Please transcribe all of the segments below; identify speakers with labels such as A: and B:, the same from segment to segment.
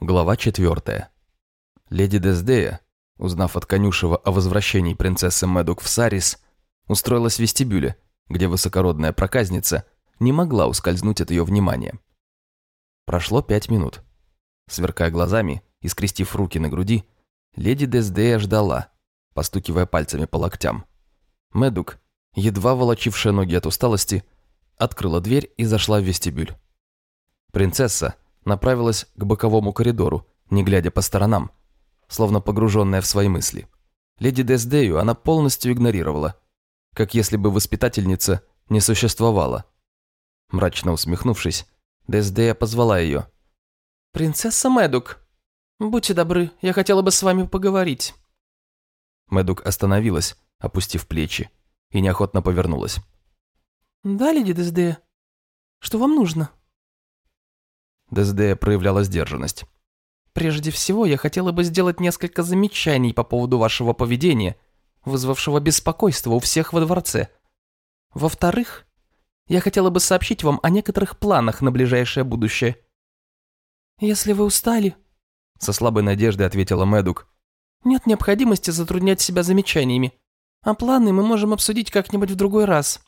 A: Глава четвертая. Леди Дездея, узнав от конюшева о возвращении принцессы Медук в Сарис, устроилась в вестибюле, где высокородная проказница не могла ускользнуть от ее внимания. Прошло пять минут. Сверкая глазами и скрестив руки на груди, леди Дездея ждала, постукивая пальцами по локтям. Медук, едва волочившая ноги от усталости, открыла дверь и зашла в вестибюль. Принцесса, направилась к боковому коридору, не глядя по сторонам, словно погруженная в свои мысли. Леди Дездею она полностью игнорировала, как если бы воспитательница не существовала. Мрачно усмехнувшись, Дездея позвала ее.
B: «Принцесса Мэдук, будьте добры, я хотела бы с вами поговорить».
A: Мэдук остановилась, опустив плечи, и неохотно повернулась.
B: «Да, леди Дездея? Что вам нужно?»
A: Дездея проявляла сдержанность.
B: «Прежде всего, я хотела бы сделать несколько замечаний по поводу вашего поведения, вызвавшего беспокойство у всех во дворце. Во-вторых, я хотела бы сообщить вам о некоторых планах на ближайшее будущее». «Если вы устали», — со слабой надеждой ответила Мэдук, «нет необходимости затруднять себя замечаниями, а планы мы можем обсудить как-нибудь в другой раз».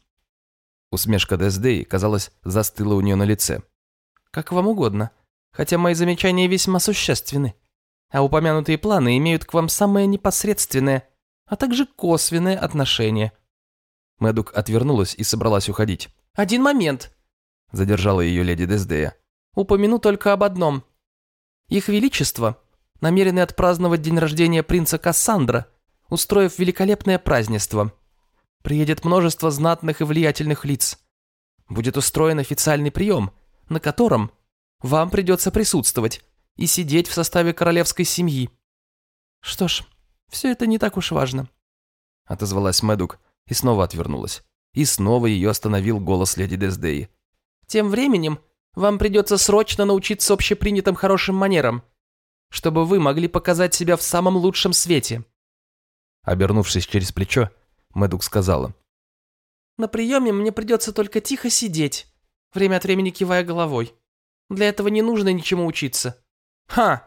A: Усмешка Дездеи, казалось, застыла у нее на лице.
B: Как вам угодно, хотя мои замечания весьма существенны. А упомянутые планы имеют к вам самое непосредственное, а также косвенное отношение.
A: Мэдук отвернулась и собралась уходить.
B: «Один момент!» – задержала ее леди Дездея. «Упомяну только об одном. Их Величество намерены отпраздновать день рождения принца Кассандра, устроив великолепное празднество. Приедет множество знатных и влиятельных лиц. Будет устроен официальный прием, на котором вам придется присутствовать и сидеть в составе королевской семьи. Что ж, все это не так уж важно.
A: Отозвалась Мэдук и снова отвернулась. И снова ее остановил голос леди Дездеи.
B: Тем временем вам придется срочно научиться общепринятым хорошим манерам, чтобы вы могли показать себя в самом лучшем свете.
A: Обернувшись через плечо, Мэдук сказала.
B: На приеме мне придется только тихо сидеть время от времени кивая головой. Для этого не нужно ничему учиться. Ха!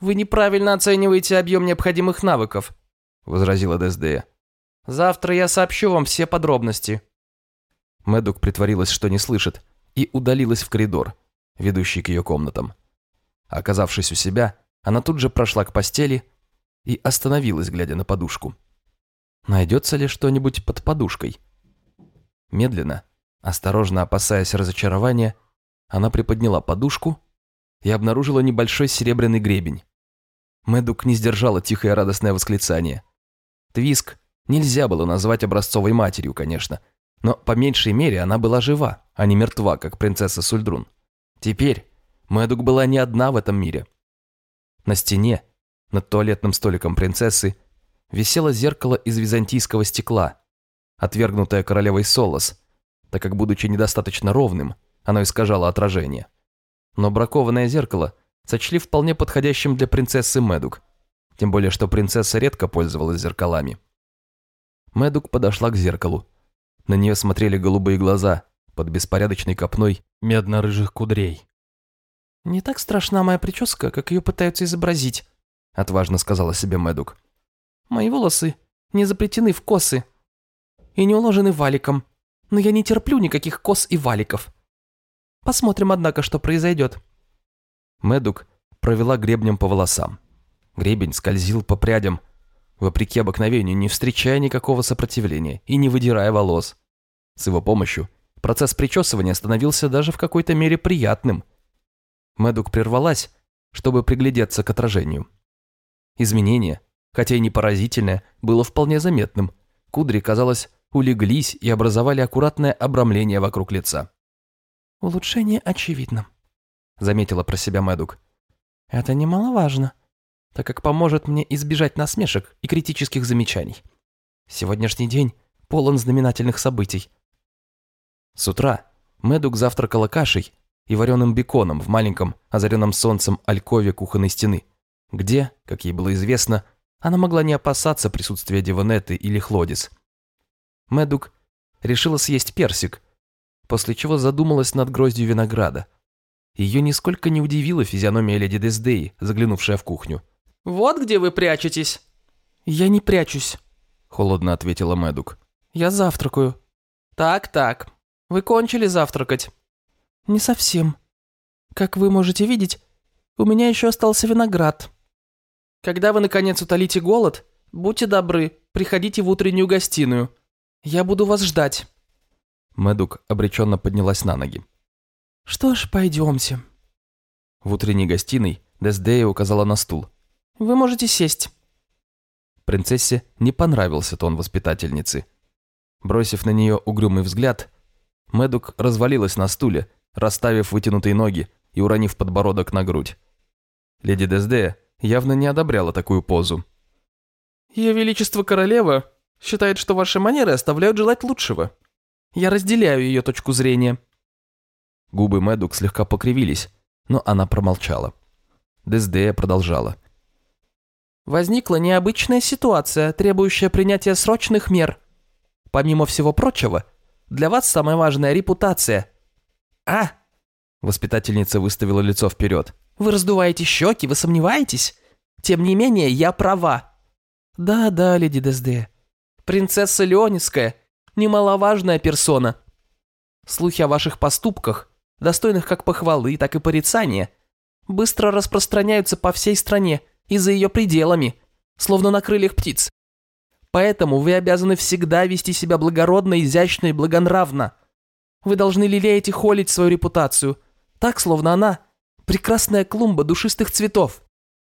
B: Вы неправильно оцениваете объем необходимых навыков, возразила Дездея. Завтра я сообщу вам все подробности.
A: Мэдук притворилась, что не слышит, и удалилась в коридор, ведущий к ее комнатам. Оказавшись у себя, она тут же прошла к постели и остановилась, глядя на подушку. Найдется ли что-нибудь под подушкой? Медленно, Осторожно опасаясь разочарования, она приподняла подушку и обнаружила небольшой серебряный гребень. Мэдук не сдержала тихое радостное восклицание. Твиск нельзя было назвать образцовой матерью, конечно, но по меньшей мере она была жива, а не мертва, как принцесса Сульдрун. Теперь Мэдук была не одна в этом мире. На стене, над туалетным столиком принцессы, висело зеркало из византийского стекла, отвергнутое королевой Солос, так как, будучи недостаточно ровным, оно искажало отражение. Но бракованное зеркало сочли вполне подходящим для принцессы Медук, тем более что принцесса редко пользовалась зеркалами. Медук подошла к зеркалу. На нее смотрели голубые глаза под беспорядочной копной медно-рыжих кудрей.
B: «Не так страшна моя прическа, как ее пытаются изобразить», отважно сказала себе Медук. «Мои волосы не заплетены в косы и не уложены валиком но я не терплю никаких кос и валиков. Посмотрим, однако, что произойдет».
A: Медук провела гребнем по волосам. Гребень скользил по прядям, вопреки обыкновению, не встречая никакого сопротивления и не выдирая волос. С его помощью процесс причесывания становился даже в какой-то мере приятным. Медук прервалась, чтобы приглядеться к отражению. Изменение, хотя и не поразительное, было вполне заметным. Кудри, казалось, улеглись и образовали аккуратное обрамление вокруг лица.
B: «Улучшение очевидно», — заметила про себя Мэдук. «Это немаловажно, так как поможет мне избежать насмешек и критических замечаний. Сегодняшний день полон знаменательных событий».
A: С утра Мэдук завтракала кашей и вареным беконом в маленьком, озаренном солнцем алькове кухонной стены, где, как ей было известно, она могла не опасаться присутствия Деванеты или Хлодис — Мэдук решила съесть персик, после чего задумалась над гроздью винограда. Ее нисколько не удивила физиономия леди Дездеи, заглянувшая в кухню.
B: «Вот где вы прячетесь». «Я не прячусь», — холодно ответила Мэдук. «Я завтракаю». «Так-так, вы кончили завтракать?» «Не совсем. Как вы можете видеть, у меня еще остался виноград». «Когда вы, наконец, утолите голод, будьте добры, приходите в утреннюю гостиную. Я буду вас ждать».
A: Мэдук обреченно поднялась на ноги.
B: «Что ж, пойдемте».
A: В утренней гостиной Дездея указала на стул.
B: «Вы можете сесть».
A: Принцессе не понравился тон воспитательницы. Бросив на нее угрюмый взгляд, Мэдук развалилась на стуле, расставив вытянутые ноги и уронив подбородок на грудь. Леди Дездея явно не одобряла такую позу.
B: «Ее Величество Королева считает, что ваши манеры оставляют желать лучшего. Я разделяю ее точку зрения».
A: Губы Мэдук слегка покривились, но она промолчала. Дездея продолжала.
B: «Возникла необычная ситуация, требующая принятия срочных мер. Помимо всего прочего, для вас самая важная репутация». «А!» Воспитательница выставила лицо вперед. «Вы раздуваете щеки, вы сомневаетесь? Тем не менее, я права». «Да-да, леди Дезде. Принцесса Леониская – немаловажная персона. Слухи о ваших поступках, достойных как похвалы, так и порицания, быстро распространяются по всей стране и за ее пределами, словно на крыльях птиц. Поэтому вы обязаны всегда вести себя благородно, изящно и благонравно. Вы должны лелеять и холить свою репутацию, так, словно она – прекрасная клумба душистых цветов.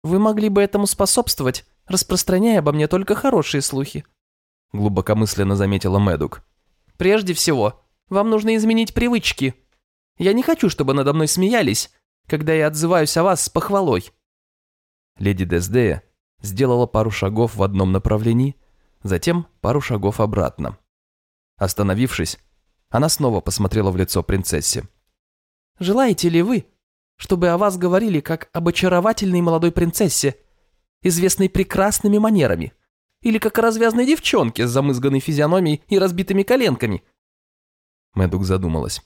B: Вы могли бы этому способствовать, распространяя обо мне только хорошие слухи.
A: Глубокомысленно заметила Мэдук.
B: Прежде всего, вам нужно изменить привычки. Я не хочу, чтобы надо мной смеялись, когда я отзываюсь о вас с похвалой.
A: Леди Дездея сделала пару шагов в одном направлении, затем пару шагов обратно. Остановившись, она снова посмотрела в лицо принцессе.
B: «Желаете ли вы, чтобы о вас говорили как об очаровательной молодой принцессе, известной прекрасными манерами, или как о развязной девчонке с замызганной физиономией и разбитыми коленками?»
A: Мэдук задумалась.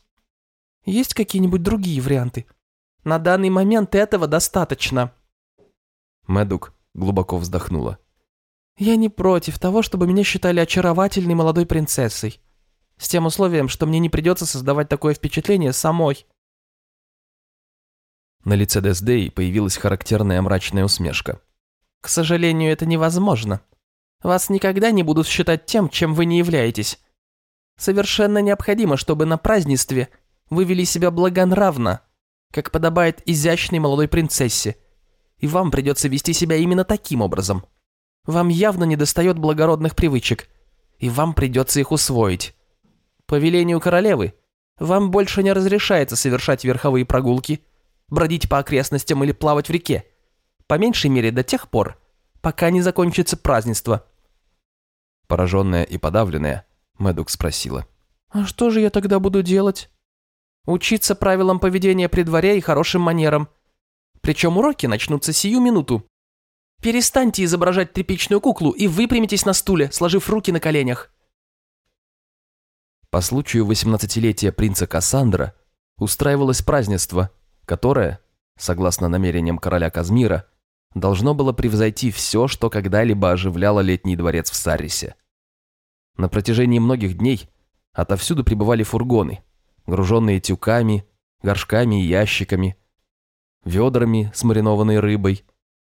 B: «Есть какие-нибудь другие варианты? На данный момент этого достаточно».
A: Мэдук глубоко вздохнула.
B: «Я не против того, чтобы меня считали очаровательной молодой принцессой. С тем условием, что мне не придется создавать такое впечатление самой».
A: На лице Дездей появилась характерная мрачная усмешка.
B: «К сожалению, это невозможно. Вас никогда не будут считать тем, чем вы не являетесь. Совершенно необходимо, чтобы на празднестве вы вели себя благонравно, как подобает изящной молодой принцессе, и вам придется вести себя именно таким образом. Вам явно недостает благородных привычек, и вам придется их усвоить. По велению королевы, вам больше не разрешается совершать верховые прогулки, бродить по окрестностям или плавать в реке, по меньшей мере до тех пор, пока не закончится празднество.
A: Пораженная и подавленная, Мэдук спросила.
B: «А что же я тогда буду делать?» «Учиться правилам поведения при дворе и хорошим манерам. Причем уроки начнутся сию минуту. Перестаньте изображать тряпичную куклу и выпрямитесь на стуле, сложив руки на коленях».
A: По случаю 18-летия принца Кассандра устраивалось празднество, которое, согласно намерениям короля Казмира, должно было превзойти все, что когда-либо оживляло летний дворец в Саррисе. На протяжении многих дней отовсюду прибывали фургоны, груженные тюками, горшками и ящиками, ведрами с маринованной рыбой,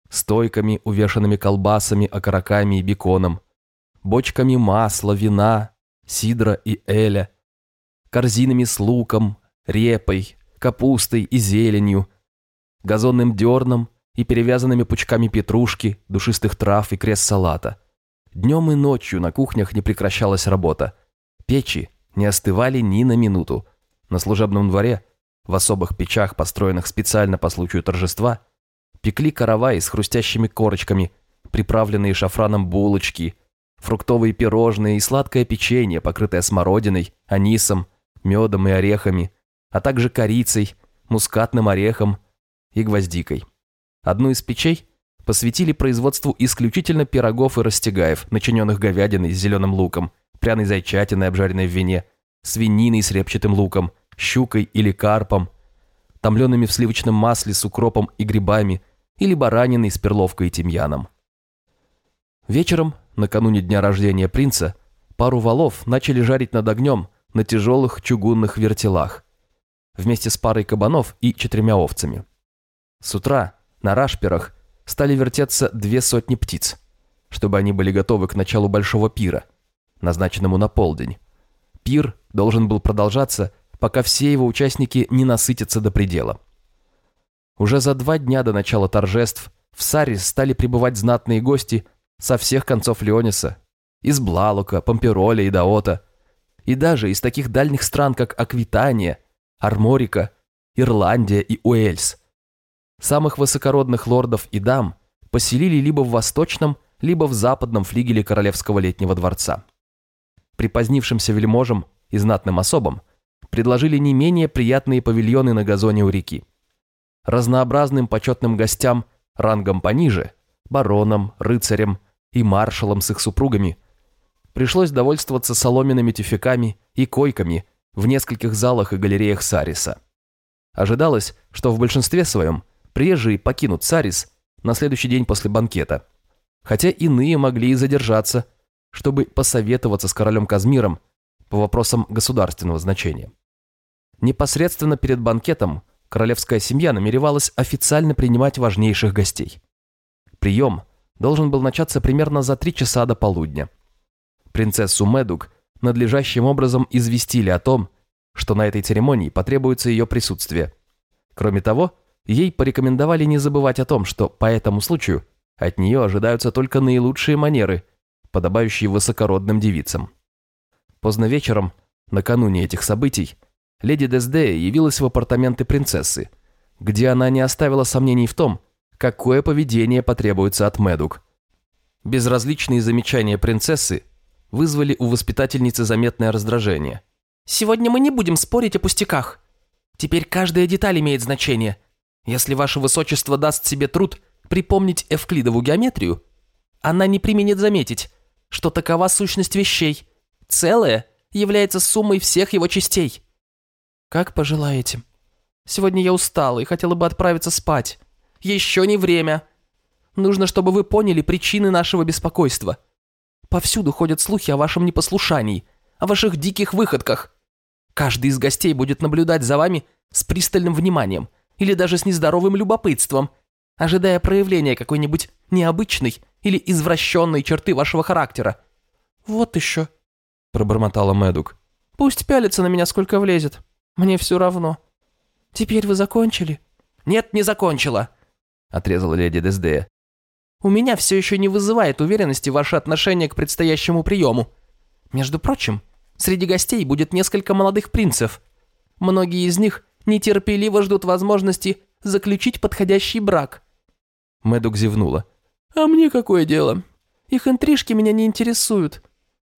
A: стойками, увешанными колбасами, окороками и беконом, бочками масла, вина, сидра и эля, корзинами с луком, репой, капустой и зеленью, газонным дерном и перевязанными пучками петрушки, душистых трав и крест салата. Днем и ночью на кухнях не прекращалась работа. Печи не остывали ни на минуту. На служебном дворе, в особых печах, построенных специально по случаю торжества, пекли караваи с хрустящими корочками, приправленные шафраном булочки, фруктовые пирожные и сладкое печенье, покрытое смородиной, анисом, медом и орехами, а также корицей, мускатным орехом и гвоздикой. Одну из печей посвятили производству исключительно пирогов и растягаев, начиненных говядиной с зеленым луком, пряной зайчатиной, обжаренной в вине, свининой с репчатым луком, щукой или карпом, томлеными в сливочном масле с укропом и грибами или бараниной с перловкой и тимьяном. Вечером, накануне дня рождения принца, пару валов начали жарить над огнем на тяжелых чугунных вертелах, вместе с парой кабанов и четырьмя овцами. С утра на рашперах стали вертеться две сотни птиц, чтобы они были готовы к началу большого пира, назначенному на полдень. Пир должен был продолжаться, пока все его участники не насытятся до предела. Уже за два дня до начала торжеств в Сарис стали прибывать знатные гости со всех концов Леониса, из Блалука, Помпероля и Даота, и даже из таких дальних стран, как Аквитания, Арморика, Ирландия и Уэльс. Самых высокородных лордов и дам поселили либо в восточном, либо в западном флигеле Королевского летнего дворца. Припозднившимся вельможам и знатным особам предложили не менее приятные павильоны на газоне у реки. Разнообразным почетным гостям рангом пониже, баронам, рыцарям и маршалам с их супругами, пришлось довольствоваться соломенными тюфяками и койками в нескольких залах и галереях Сариса. Ожидалось, что в большинстве своем приезжие покинут Сарис на следующий день после банкета, хотя иные могли и задержаться, чтобы посоветоваться с королем Казмиром по вопросам государственного значения. Непосредственно перед банкетом королевская семья намеревалась официально принимать важнейших гостей. Прием должен был начаться примерно за три часа до полудня. Принцессу Медук надлежащим образом известили о том, что на этой церемонии потребуется ее присутствие. Кроме того, ей порекомендовали не забывать о том, что по этому случаю от нее ожидаются только наилучшие манеры, подобающие высокородным девицам. Поздно вечером, накануне этих событий, леди Дездея явилась в апартаменты принцессы, где она не оставила сомнений в том, какое поведение потребуется от Медук. Безразличные замечания принцессы вызвали у воспитательницы заметное раздражение.
B: «Сегодня мы не будем спорить о пустяках. Теперь каждая деталь имеет значение. Если ваше высочество даст себе труд припомнить эвклидову геометрию, она не применит заметить, что такова сущность вещей. Целое является суммой всех его частей». «Как пожелаете. Сегодня я устала и хотела бы отправиться спать. Еще не время. Нужно, чтобы вы поняли причины нашего беспокойства». Повсюду ходят слухи о вашем непослушании, о ваших диких выходках. Каждый из гостей будет наблюдать за вами с пристальным вниманием или даже с нездоровым любопытством, ожидая проявления какой-нибудь необычной или извращенной черты вашего характера. «Вот еще», — пробормотала Мэдук. «Пусть пялится на меня, сколько влезет. Мне все равно. Теперь вы закончили?» «Нет, не закончила», — отрезала леди Дездея. У меня все еще не вызывает уверенности ваше отношение к предстоящему приему. Между прочим, среди гостей будет несколько молодых принцев. Многие из них нетерпеливо ждут возможности заключить подходящий брак».
A: Мэдук зевнула.
B: «А мне какое дело? Их интрижки меня не интересуют.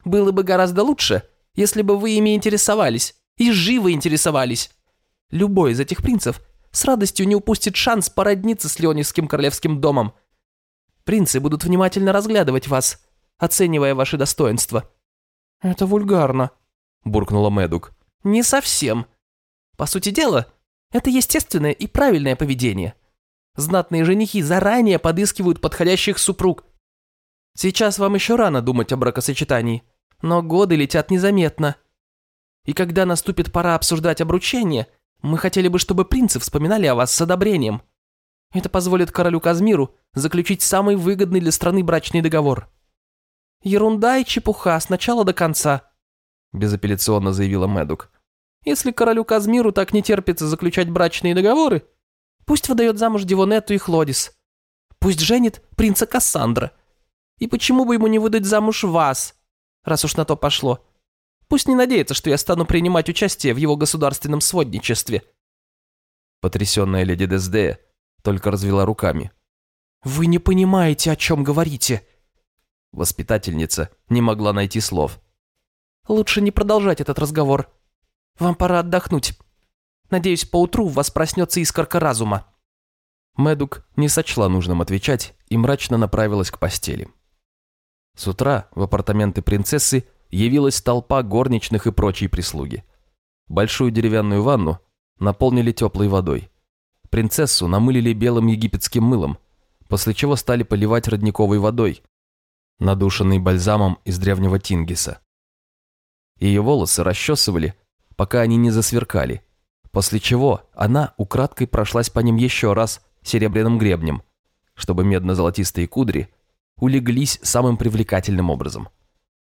B: Было бы гораздо лучше, если бы вы ими интересовались, и живо интересовались. Любой из этих принцев с радостью не упустит шанс породниться с Леониским королевским домом, Принцы будут внимательно разглядывать вас, оценивая ваши достоинства». «Это вульгарно», – буркнула Мэдук. «Не совсем. По сути дела, это естественное и правильное поведение. Знатные женихи заранее подыскивают подходящих супруг. Сейчас вам еще рано думать о бракосочетании, но годы летят незаметно. И когда наступит пора обсуждать обручение, мы хотели бы, чтобы принцы вспоминали о вас с одобрением. Это позволит королю Казмиру заключить самый выгодный для страны брачный договор. Ерунда и чепуха с начала до конца, безапелляционно заявила Мэдук. Если королю Казмиру так не терпится заключать брачные договоры, пусть выдает замуж Дивонетту и Хлодис. Пусть женит принца Кассандра. И почему бы ему не выдать замуж вас, раз уж на то пошло? Пусть не надеется, что я стану принимать участие в его государственном сводничестве.
A: Потрясенная леди Дездея только развела руками.
B: «Вы не понимаете, о чем говорите!»
A: Воспитательница не могла найти слов.
B: «Лучше не продолжать этот разговор. Вам пора отдохнуть. Надеюсь, поутру у вас проснется искорка разума».
A: Мэдук не сочла нужным отвечать и мрачно направилась к постели. С утра в апартаменты принцессы явилась толпа горничных и прочей прислуги. Большую деревянную ванну наполнили теплой водой – принцессу намылили белым египетским мылом, после чего стали поливать родниковой водой, надушенной бальзамом из древнего Тингиса. Ее волосы расчесывали, пока они не засверкали, после чего она украдкой прошлась по ним еще раз серебряным гребнем, чтобы медно-золотистые кудри улеглись самым привлекательным образом.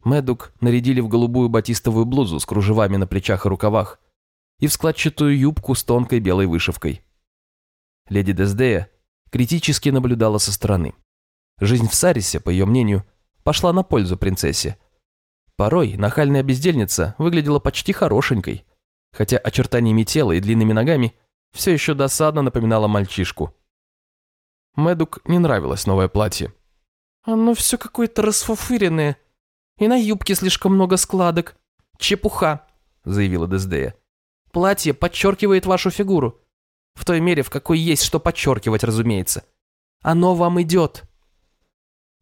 A: Мэдук нарядили в голубую батистовую блузу с кружевами на плечах и рукавах и в складчатую юбку с тонкой белой вышивкой. Леди Дездея критически наблюдала со стороны. Жизнь в Сарисе, по ее мнению, пошла на пользу принцессе. Порой нахальная бездельница выглядела почти хорошенькой, хотя очертаниями тела и длинными ногами все еще досадно напоминала мальчишку. Мэдук не нравилось новое платье.
B: «Оно все какое-то расфуфыренное, и на юбке слишком много складок. Чепуха», — заявила Дездея. «Платье подчеркивает вашу фигуру. В той мере, в какой есть что подчеркивать, разумеется. Оно вам идет».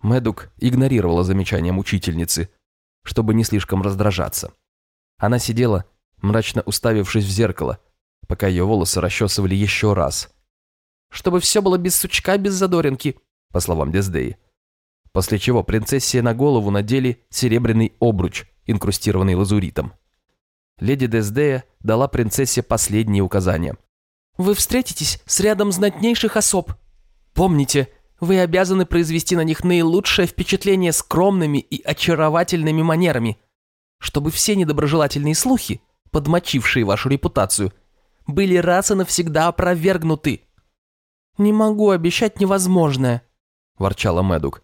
A: Мэдук игнорировала замечания мучительницы, чтобы не слишком раздражаться. Она сидела, мрачно уставившись в зеркало, пока ее волосы расчесывали еще раз.
B: «Чтобы все было без сучка, без задоринки»,
A: по словам Дездеи. После чего принцессе на голову надели серебряный обруч, инкрустированный лазуритом. Леди Дездея дала принцессе последние указания.
B: Вы встретитесь с рядом знатнейших особ. Помните, вы обязаны произвести на них наилучшее впечатление скромными и очаровательными манерами, чтобы все недоброжелательные слухи, подмочившие вашу репутацию, были раз и навсегда опровергнуты. «Не могу обещать невозможное», – ворчала Мэдук.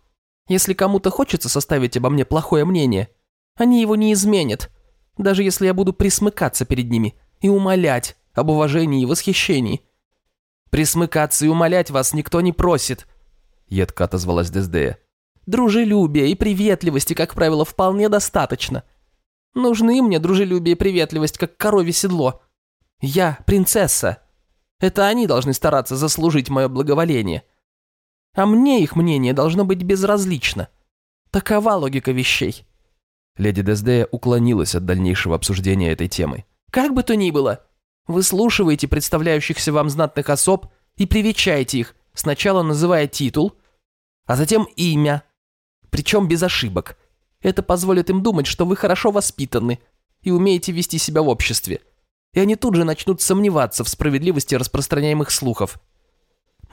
B: «Если кому-то хочется составить обо мне плохое мнение, они его не изменят, даже если я буду присмыкаться перед ними и умолять, об уважении и восхищении. Присмыкаться и умолять вас никто не просит, едко отозвалась Дездея. Дружелюбия и приветливости, как правило, вполне достаточно. Нужны мне дружелюбие и приветливость, как коровье седло. Я принцесса. Это они должны стараться заслужить мое благоволение. А мне их мнение должно быть безразлично. Такова логика вещей.
A: Леди Дездея уклонилась от дальнейшего обсуждения этой темы.
B: Как бы то ни было, Выслушиваете представляющихся вам знатных особ и привечаете их, сначала называя титул, а затем имя, причем без ошибок. Это позволит им думать, что вы хорошо воспитаны и умеете вести себя в обществе, и они тут же начнут сомневаться в справедливости распространяемых слухов.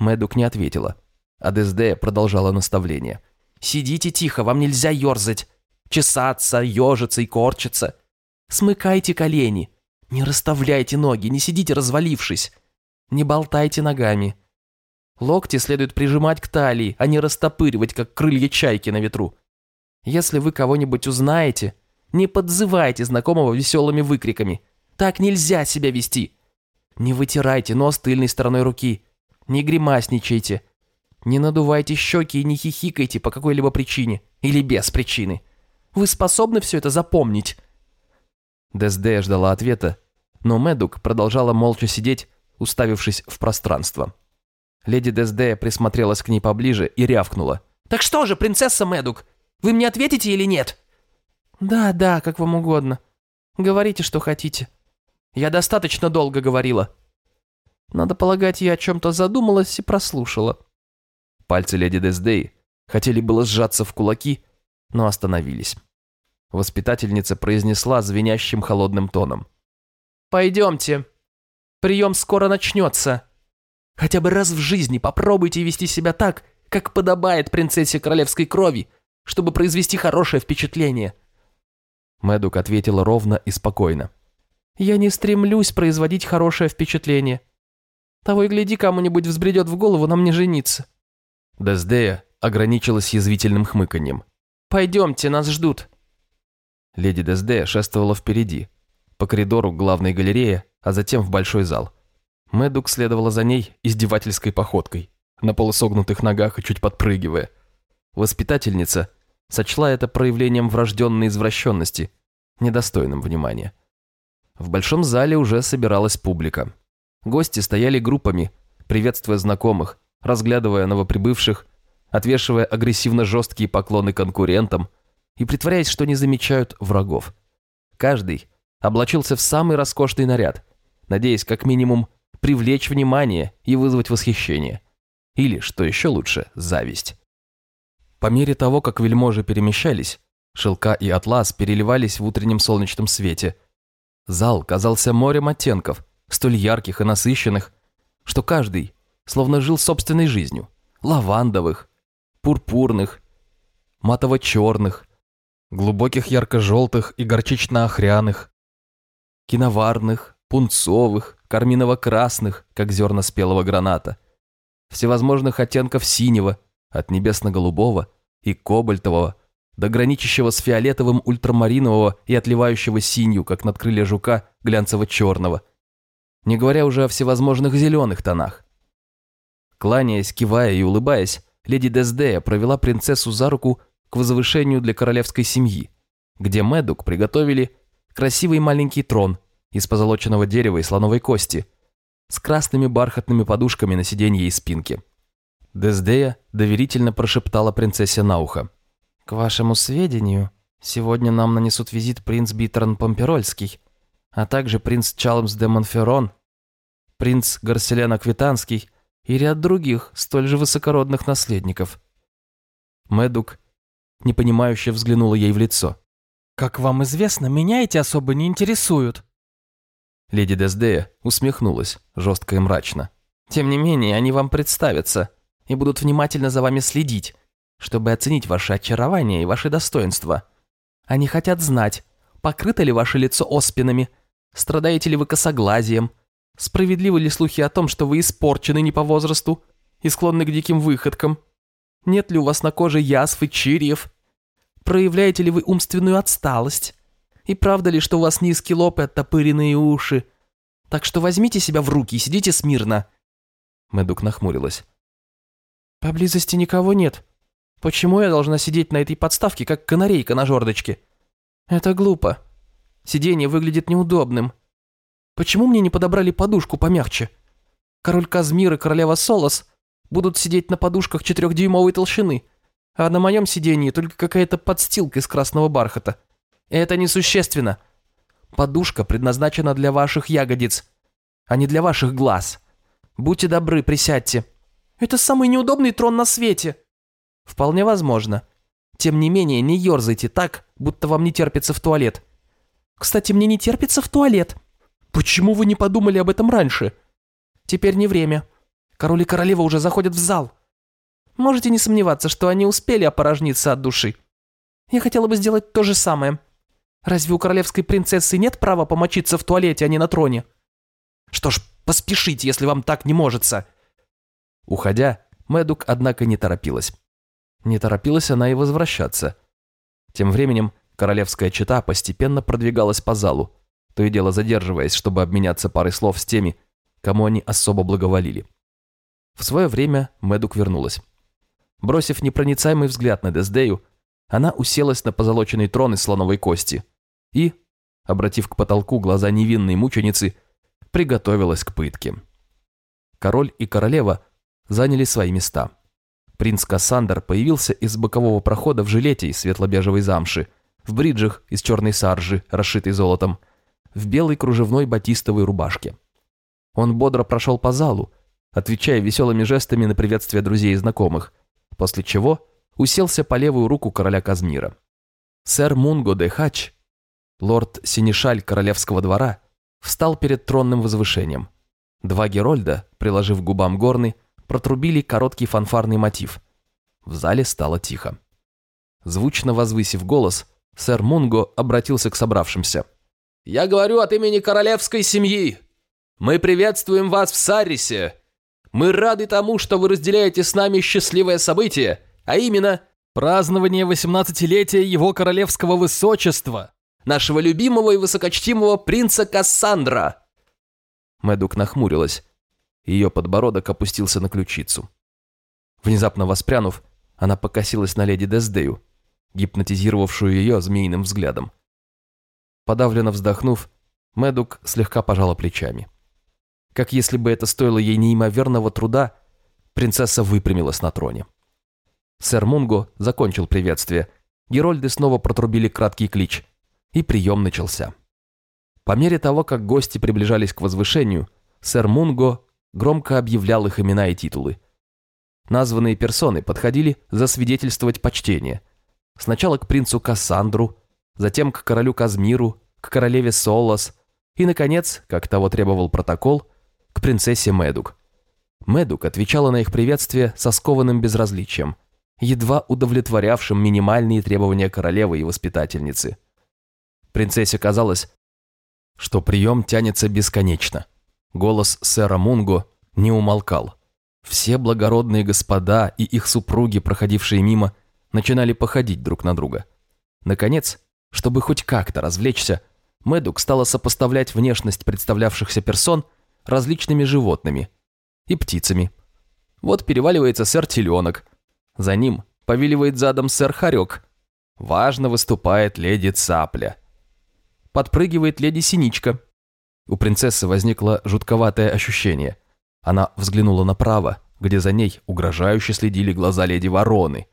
A: Мэдук не ответила, а ДСД продолжала наставление.
B: «Сидите тихо, вам нельзя ерзать, чесаться, ежиться и корчиться. Смыкайте колени, не расставляйте ноги, не сидите развалившись. Не болтайте ногами. Локти следует прижимать к талии, а не растопыривать, как крылья чайки на ветру. Если вы кого-нибудь узнаете, не подзывайте знакомого веселыми выкриками. Так нельзя себя вести. Не вытирайте нос тыльной стороной руки. Не гримасничайте. Не надувайте щеки и не хихикайте по какой-либо причине. Или без причины. Вы способны все это запомнить?
A: Дездея ждала ответа, но Медук продолжала молча сидеть, уставившись в пространство. Леди Дездея присмотрелась к ней поближе и рявкнула.
B: «Так что же, принцесса Медук, вы мне ответите или нет?» «Да, да, как вам угодно. Говорите, что хотите. Я достаточно долго говорила. Надо полагать, я о чем-то задумалась и прослушала».
A: Пальцы леди Дездеи хотели было сжаться в кулаки, но остановились. Воспитательница произнесла звенящим холодным тоном.
B: «Пойдемте. Прием скоро начнется. Хотя бы раз в жизни попробуйте вести себя так, как подобает принцессе королевской крови, чтобы произвести хорошее впечатление».
A: Мэдук ответила ровно и спокойно.
B: «Я не стремлюсь производить хорошее впечатление. Того и гляди, кому-нибудь взбредет в голову нам не жениться».
A: Дездея ограничилась язвительным хмыканьем.
B: «Пойдемте, нас ждут».
A: Леди Дезде шествовала впереди, по коридору главной галерее, а затем в большой зал. Мэдук следовала за ней издевательской походкой, на полусогнутых ногах и чуть подпрыгивая. Воспитательница сочла это проявлением врожденной извращенности, недостойным внимания. В большом зале уже собиралась публика. Гости стояли группами, приветствуя знакомых, разглядывая новоприбывших, отвешивая агрессивно жесткие поклоны конкурентам, и притворяясь, что не замечают врагов. Каждый облачился в самый роскошный наряд, надеясь как минимум привлечь внимание и вызвать восхищение. Или, что еще лучше, зависть. По мере того, как вельможи перемещались, шелка и атлас переливались в утреннем солнечном свете. Зал казался морем оттенков, столь ярких и насыщенных, что каждый словно жил собственной жизнью. Лавандовых, пурпурных, матово-черных, глубоких ярко-желтых и горчично-охряных, киноварных, пунцовых, карминово-красных, как зерна спелого граната, всевозможных оттенков синего, от небесно-голубого и кобальтового, до граничащего с фиолетовым ультрамаринового и отливающего синью, как над крылья жука, глянцево-черного, не говоря уже о всевозможных зеленых тонах. Кланяясь, кивая и улыбаясь, леди Дездея провела принцессу за руку к возвышению для королевской семьи, где Мэдук приготовили красивый маленький трон из позолоченного дерева и слоновой кости с красными бархатными подушками на сиденье и спинке. Дездея доверительно прошептала принцессе на ухо. «К вашему сведению, сегодня нам нанесут визит принц Битерн Помперольский, а также принц Чалмс де Монферрон, принц Гарселен Аквитанский и ряд других, столь же высокородных наследников». Мэдук непонимающе взглянула ей в лицо.
B: «Как вам известно, меня эти особо не интересуют».
A: Леди Дездея усмехнулась, жестко и мрачно. «Тем не менее, они вам представятся и будут внимательно за вами следить, чтобы оценить ваше очарование и ваши достоинства. Они хотят знать, покрыто ли ваше лицо оспинами, страдаете ли вы косоглазием, справедливы ли слухи о том, что вы испорчены не по возрасту и склонны к диким выходкам, нет ли у вас на коже язв и чирьев, проявляете ли вы умственную отсталость, и правда ли, что у вас низкий лоб и оттопыренные уши. Так что возьмите себя в руки и сидите смирно». Мэдук нахмурилась. «Поблизости никого нет. Почему я должна сидеть на этой подставке, как канарейка на жердочке? Это глупо. Сиденье выглядит неудобным. Почему мне не подобрали подушку помягче? Король Казмир и королева Солос будут сидеть на подушках четырехдюймовой толщины, а на моем сиденье только какая-то подстилка из красного бархата. Это несущественно. Подушка предназначена для ваших ягодиц, а не для ваших глаз. Будьте добры, присядьте. Это самый неудобный трон на свете. Вполне возможно. Тем не менее, не ерзайте так, будто вам не терпится в туалет. Кстати, мне не терпится в туалет. Почему вы не подумали об этом раньше? Теперь не время. Король и королева уже заходят в зал. Можете не сомневаться, что они успели опорожниться от души. Я хотела бы сделать то же самое. Разве у королевской принцессы нет права помочиться в туалете, а не на троне? Что ж, поспешите, если вам так не можется. Уходя, Мэдук, однако, не торопилась. Не торопилась она и возвращаться. Тем временем королевская чета постепенно продвигалась по залу, то и дело задерживаясь, чтобы обменяться парой слов с теми, кому они особо благоволили. В свое время Мэдук вернулась. Бросив непроницаемый взгляд на Дездею, она уселась на позолоченный трон из слоновой кости – и, обратив к потолку глаза невинной мученицы, приготовилась к пытке. Король и королева заняли свои места. Принц Кассандр появился из бокового прохода в жилете из светло-бежевой замши, в бриджах из черной саржи, расшитой золотом, в белой кружевной батистовой рубашке. Он бодро прошел по залу, отвечая веселыми жестами на приветствие друзей и знакомых, после чего уселся по левую руку короля Казмира. Сэр Мунго де Хач лорд Синишаль королевского двора, встал перед тронным возвышением. Два герольда, приложив губам горны, протрубили короткий фанфарный мотив. В зале стало тихо. Звучно возвысив голос, сэр Мунго обратился к собравшимся. «Я говорю от имени королевской семьи. Мы приветствуем вас в Саррисе. Мы рады тому, что вы разделяете с нами счастливое событие, а именно празднование 18-летия его королевского высочества, нашего любимого и высокочтимого принца Кассандра!» Мэдук нахмурилась. Ее подбородок опустился на ключицу. Внезапно воспрянув, она покосилась на леди Дездею, гипнотизировавшую ее змеиным взглядом. Подавленно вздохнув, Мэдук слегка пожала плечами. Как если бы это стоило ей неимоверного труда, принцесса выпрямилась на троне. Сэр Мунго закончил приветствие. Герольды снова протрубили краткий клич – и прием начался. По мере того, как гости приближались к возвышению, сэр Мунго громко объявлял их имена и титулы. Названные персоны подходили засвидетельствовать почтение. Сначала к принцу Кассандру, затем к королю Казмиру, к королеве Солос и, наконец, как того требовал протокол, к принцессе Медук. Медук отвечала на их приветствие со скованным безразличием, едва удовлетворявшим минимальные требования королевы и воспитательницы. Принцессе казалось, что прием тянется бесконечно. Голос сэра Мунго не умолкал. Все благородные господа и их супруги, проходившие мимо, начинали походить друг на друга. Наконец, чтобы хоть как-то развлечься, Мэдук стала сопоставлять внешность представлявшихся персон различными животными и птицами. Вот переваливается сэр Теленок, за ним повиливает задом сэр Харек, важно выступает леди Цапля. Подпрыгивает леди Синичка. У принцессы возникло жутковатое ощущение. Она взглянула направо, где за ней угрожающе следили глаза леди Вороны.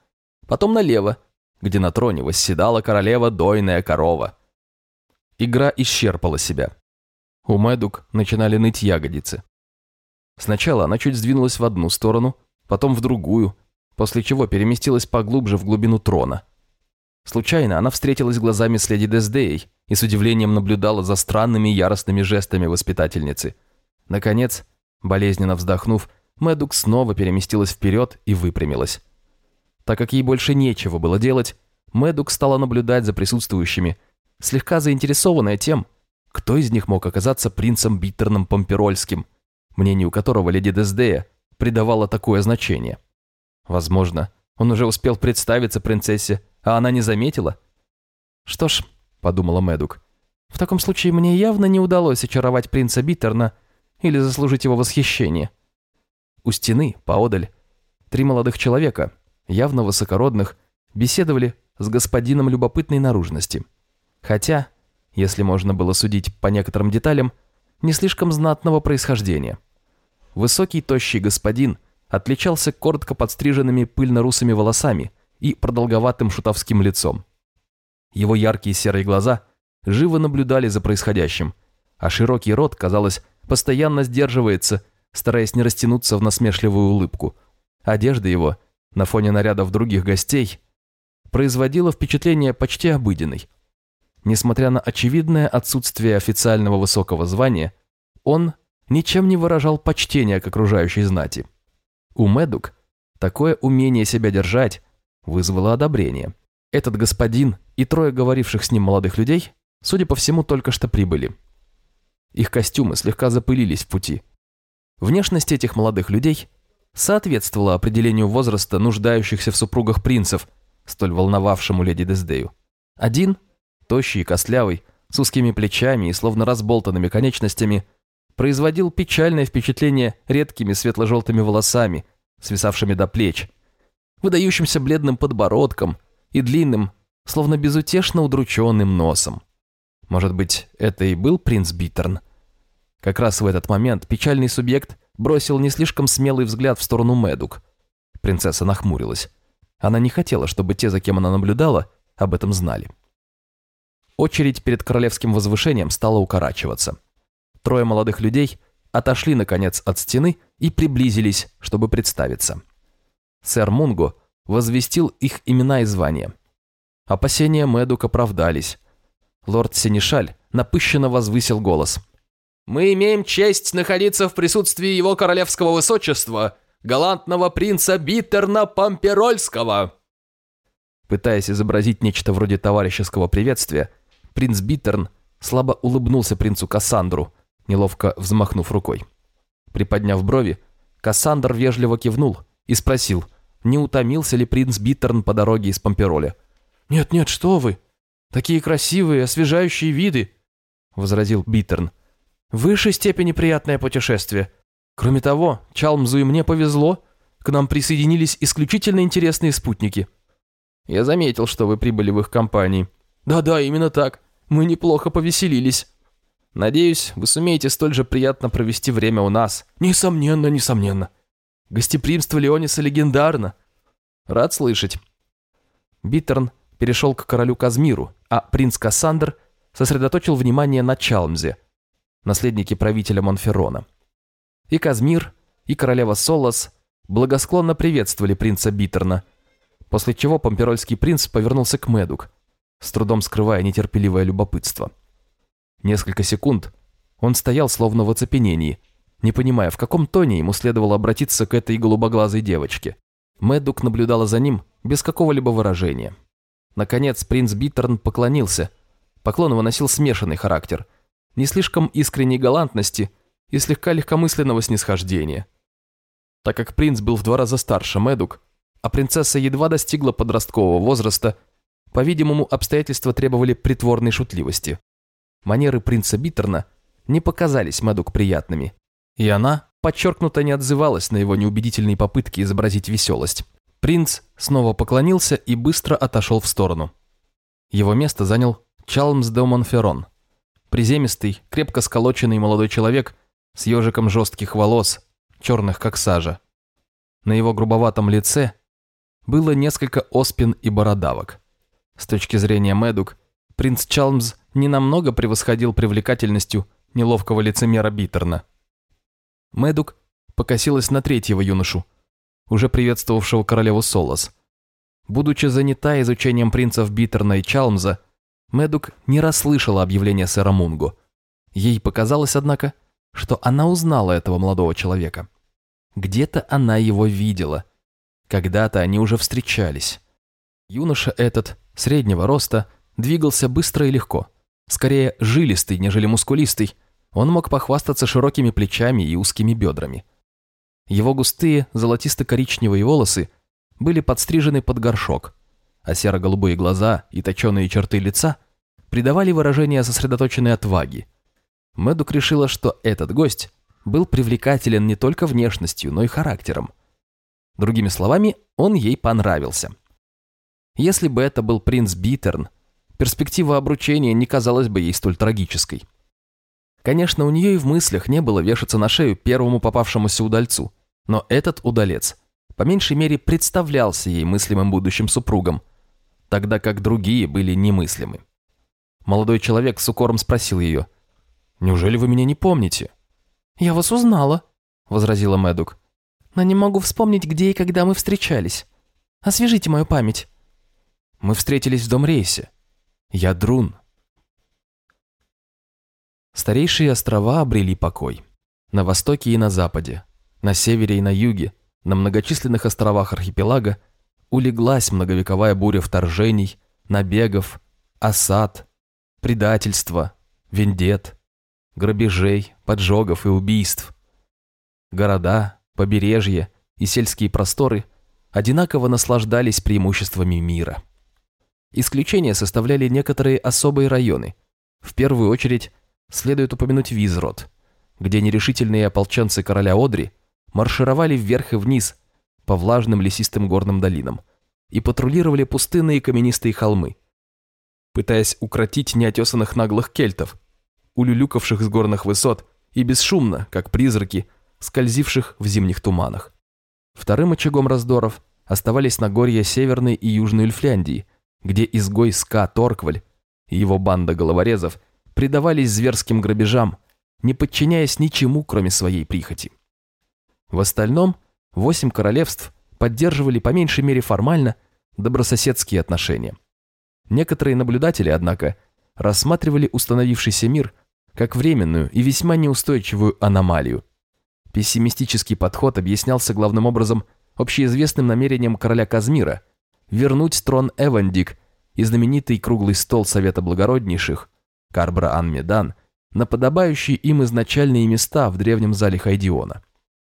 A: Потом налево, где на троне восседала королева дойная корова. Игра исчерпала себя. У Мэдук начинали ныть ягодицы. Сначала она чуть сдвинулась в одну сторону, потом в другую, после чего переместилась поглубже в глубину трона. Случайно она встретилась глазами с леди Дездеей и с удивлением наблюдала за странными яростными жестами воспитательницы. Наконец, болезненно вздохнув, Мэдук снова переместилась вперед и выпрямилась. Так как ей больше нечего было делать, Мэдук стала наблюдать за присутствующими – слегка заинтересованная тем, кто из них мог оказаться принцем Биттерном Помперольским, мнению которого леди Дездея придавала такое значение. Возможно, он уже успел представиться принцессе, а она не заметила? «Что ж», — подумала Мэдук, — «в таком случае мне явно не удалось очаровать принца Биттерна или заслужить его восхищение». У стены, поодаль, три молодых человека, явно высокородных, беседовали с господином любопытной наружности — Хотя, если можно было судить по некоторым деталям, не слишком знатного происхождения. Высокий тощий господин отличался коротко подстриженными пыльно-русыми волосами и продолговатым шутовским лицом. Его яркие серые глаза живо наблюдали за происходящим, а широкий рот, казалось, постоянно сдерживается, стараясь не растянуться в насмешливую улыбку. Одежда его, на фоне нарядов других гостей, производила впечатление почти обыденной. Несмотря на очевидное отсутствие официального высокого звания, он ничем не выражал почтения к окружающей знати. У Медук такое умение себя держать вызвало одобрение. Этот господин и трое говоривших с ним молодых людей, судя по всему, только что прибыли. Их костюмы слегка запылились в пути. Внешность этих молодых людей соответствовала определению возраста нуждающихся в супругах принцев, столь волновавшему леди Дездею. Один – тощий и костлявый, с узкими плечами и словно разболтанными конечностями, производил печальное впечатление редкими светло-желтыми волосами, свисавшими до плеч, выдающимся бледным подбородком и длинным, словно безутешно удрученным носом. Может быть, это и был принц Биттерн? Как раз в этот момент печальный субъект бросил не слишком смелый взгляд в сторону Медук. Принцесса нахмурилась. Она не хотела, чтобы те, за кем она наблюдала, об этом знали. Очередь перед королевским возвышением стала укорачиваться. Трое молодых людей отошли, наконец, от стены и приблизились, чтобы представиться. Сэр Мунго возвестил их имена и звания. Опасения Мэдук оправдались. Лорд Сенешаль напыщенно возвысил голос. «Мы имеем честь находиться в присутствии его королевского высочества, галантного принца Биттерна Памперольского!» Пытаясь изобразить нечто вроде товарищеского приветствия, Принц Биттерн слабо улыбнулся принцу Кассандру, неловко взмахнув рукой. Приподняв брови, Кассандр вежливо кивнул и спросил, не утомился ли принц Биттерн по дороге из Помпероля. «Нет-нет, что вы! Такие красивые, освежающие виды!» — возразил Биттерн. «В высшей степени приятное путешествие. Кроме того, Чалмзу и мне повезло. К нам присоединились исключительно интересные спутники». «Я заметил, что вы прибыли в их компании», «Да-да, именно так. Мы неплохо повеселились». «Надеюсь, вы сумеете столь же приятно провести время у нас». «Несомненно, несомненно. Гостеприимство Леониса легендарно». «Рад слышать». Биттерн перешел к королю Казмиру, а принц Кассандр сосредоточил внимание на Чалмзе, наследнике правителя Монферона. И Казмир, и королева Солос благосклонно приветствовали принца Биттерна, после чего помперольский принц повернулся к Медук, с трудом скрывая нетерпеливое любопытство. Несколько секунд он стоял словно в оцепенении, не понимая, в каком тоне ему следовало обратиться к этой голубоглазой девочке. Мэдук наблюдала за ним без какого-либо выражения. Наконец принц Биттерн поклонился. Поклон его носил смешанный характер, не слишком искренней галантности и слегка легкомысленного снисхождения. Так как принц был в два раза старше Мэдук, а принцесса едва достигла подросткового возраста, по-видимому, обстоятельства требовали притворной шутливости. Манеры принца Биттерна не показались Мэдук приятными, и она подчеркнуто не отзывалась на его неубедительные попытки изобразить веселость. Принц снова поклонился и быстро отошел в сторону. Его место занял Чалмс де Монферрон, приземистый, крепко сколоченный молодой человек с ежиком жестких волос, черных как сажа. На его грубоватом лице было несколько оспин и бородавок. С точки зрения Мэдук, принц Чалмс ненамного превосходил привлекательностью неловкого лицемера Биттерна. Мэдук покосилась на третьего юношу, уже приветствовавшего королеву Солос. Будучи занята изучением принцев Биттерна и Чалмза, Мэдук не расслышала объявления сэра Мунго. Ей показалось, однако, что она узнала этого молодого человека. Где-то она его видела. Когда-то они уже встречались. Юноша этот, среднего роста, двигался быстро и легко. Скорее, жилистый, нежели мускулистый. Он мог похвастаться широкими плечами и узкими бедрами. Его густые, золотисто-коричневые волосы были подстрижены под горшок, а серо-голубые глаза и точеные черты лица придавали выражение сосредоточенной отваги. Мэдук решила, что этот гость был привлекателен не только внешностью, но и характером. Другими словами, он ей понравился. Если бы это был принц Битерн, перспектива обручения не казалась бы ей столь трагической. Конечно, у нее и в мыслях не было вешаться на шею первому попавшемуся удальцу, но этот удалец, по меньшей мере, представлялся ей мыслимым будущим супругом, тогда как другие были немыслимы. Молодой человек с укором спросил ее, «Неужели вы меня не помните?»
B: «Я вас узнала», — возразила Мэдук. «Но не могу вспомнить, где и когда мы встречались. Освежите мою память».
A: «Мы встретились в дом рейсе. Я Друн». Старейшие острова обрели покой. На востоке и на западе, на севере и на юге, на многочисленных островах архипелага улеглась многовековая буря вторжений, набегов, осад, предательства, вендет, грабежей, поджогов и убийств. Города, побережье и сельские просторы одинаково наслаждались преимуществами мира. Исключение составляли некоторые особые районы. В первую очередь следует упомянуть Визрод, где нерешительные ополченцы короля Одри маршировали вверх и вниз по влажным лесистым горным долинам и патрулировали пустынные каменистые холмы, пытаясь укротить неотесанных наглых кельтов, улюлюкавших с горных высот и бесшумно, как призраки, скользивших в зимних туманах. Вторым очагом раздоров оставались Нагорья Северной и Южной Эльфляндии, где изгой Ска Торкваль и его банда головорезов предавались зверским грабежам, не подчиняясь ничему, кроме своей прихоти. В остальном восемь королевств поддерживали по меньшей мере формально добрососедские отношения. Некоторые наблюдатели, однако, рассматривали установившийся мир как временную и весьма неустойчивую аномалию. Пессимистический подход объяснялся главным образом общеизвестным намерением короля Казмира вернуть трон Эвандик и знаменитый круглый стол Совета Благороднейших Карбра Ан-Медан на подобающие им изначальные места в древнем зале Хайдиона.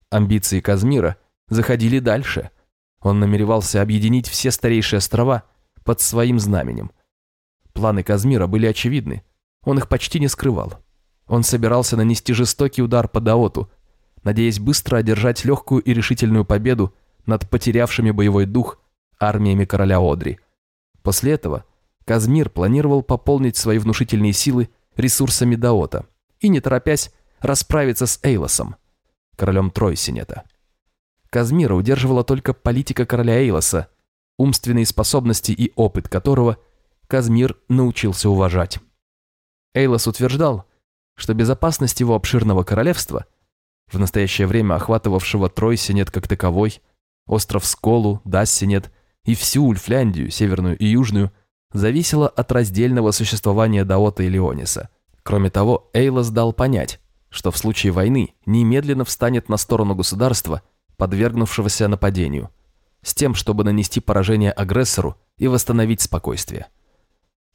A: Амбиции Казмира заходили дальше. Он намеревался объединить все старейшие острова под своим знаменем. Планы Казмира были очевидны. Он их почти не скрывал. Он собирался нанести жестокий удар по Даоту, надеясь быстро одержать легкую и решительную победу над потерявшими боевой дух армиями короля Одри. После этого Казмир планировал пополнить свои внушительные силы ресурсами Даота и, не торопясь, расправиться с Эйлосом, королем Тройсинета. Казмира удерживала только политика короля Эйлоса, умственные способности и опыт которого Казмир научился уважать. Эйлос утверждал, что безопасность его обширного королевства в настоящее время охватывавшего Тройсинет как таковой, остров Сколу, Дассинет и всю Ульфляндию, северную и южную, зависело от раздельного существования Даота и Леониса. Кроме того, Эйлос дал понять, что в случае войны немедленно встанет на сторону государства, подвергнувшегося нападению, с тем, чтобы нанести поражение агрессору и восстановить спокойствие.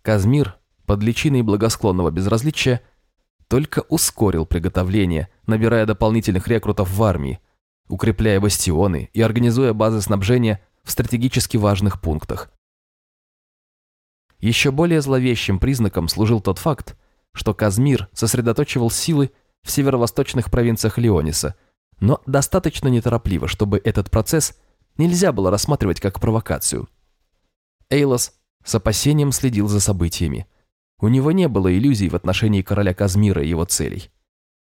A: Казмир, под личиной благосклонного безразличия, только ускорил приготовление, набирая дополнительных рекрутов в армии, укрепляя бастионы и организуя базы снабжения в стратегически важных пунктах. Еще более зловещим признаком служил тот факт, что Казмир сосредоточивал силы в северо-восточных провинциях Леониса, но достаточно неторопливо, чтобы этот процесс нельзя было рассматривать как провокацию. Эйлос с опасением следил за событиями. У него не было иллюзий в отношении короля Казмира и его целей.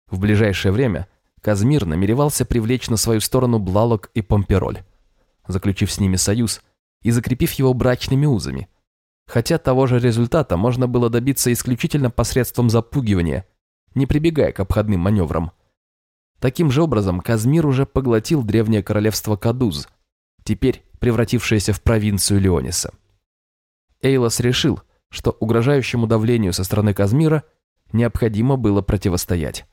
A: В ближайшее время Казмир намеревался привлечь на свою сторону Блалок и Помпероль, заключив с ними союз и закрепив его брачными узами. Хотя того же результата можно было добиться исключительно посредством запугивания, не прибегая к обходным маневрам. Таким же образом Казмир уже поглотил древнее королевство Кадуз, теперь превратившееся в провинцию Леониса. Эйлос решил, что угрожающему давлению со стороны Казмира необходимо было противостоять.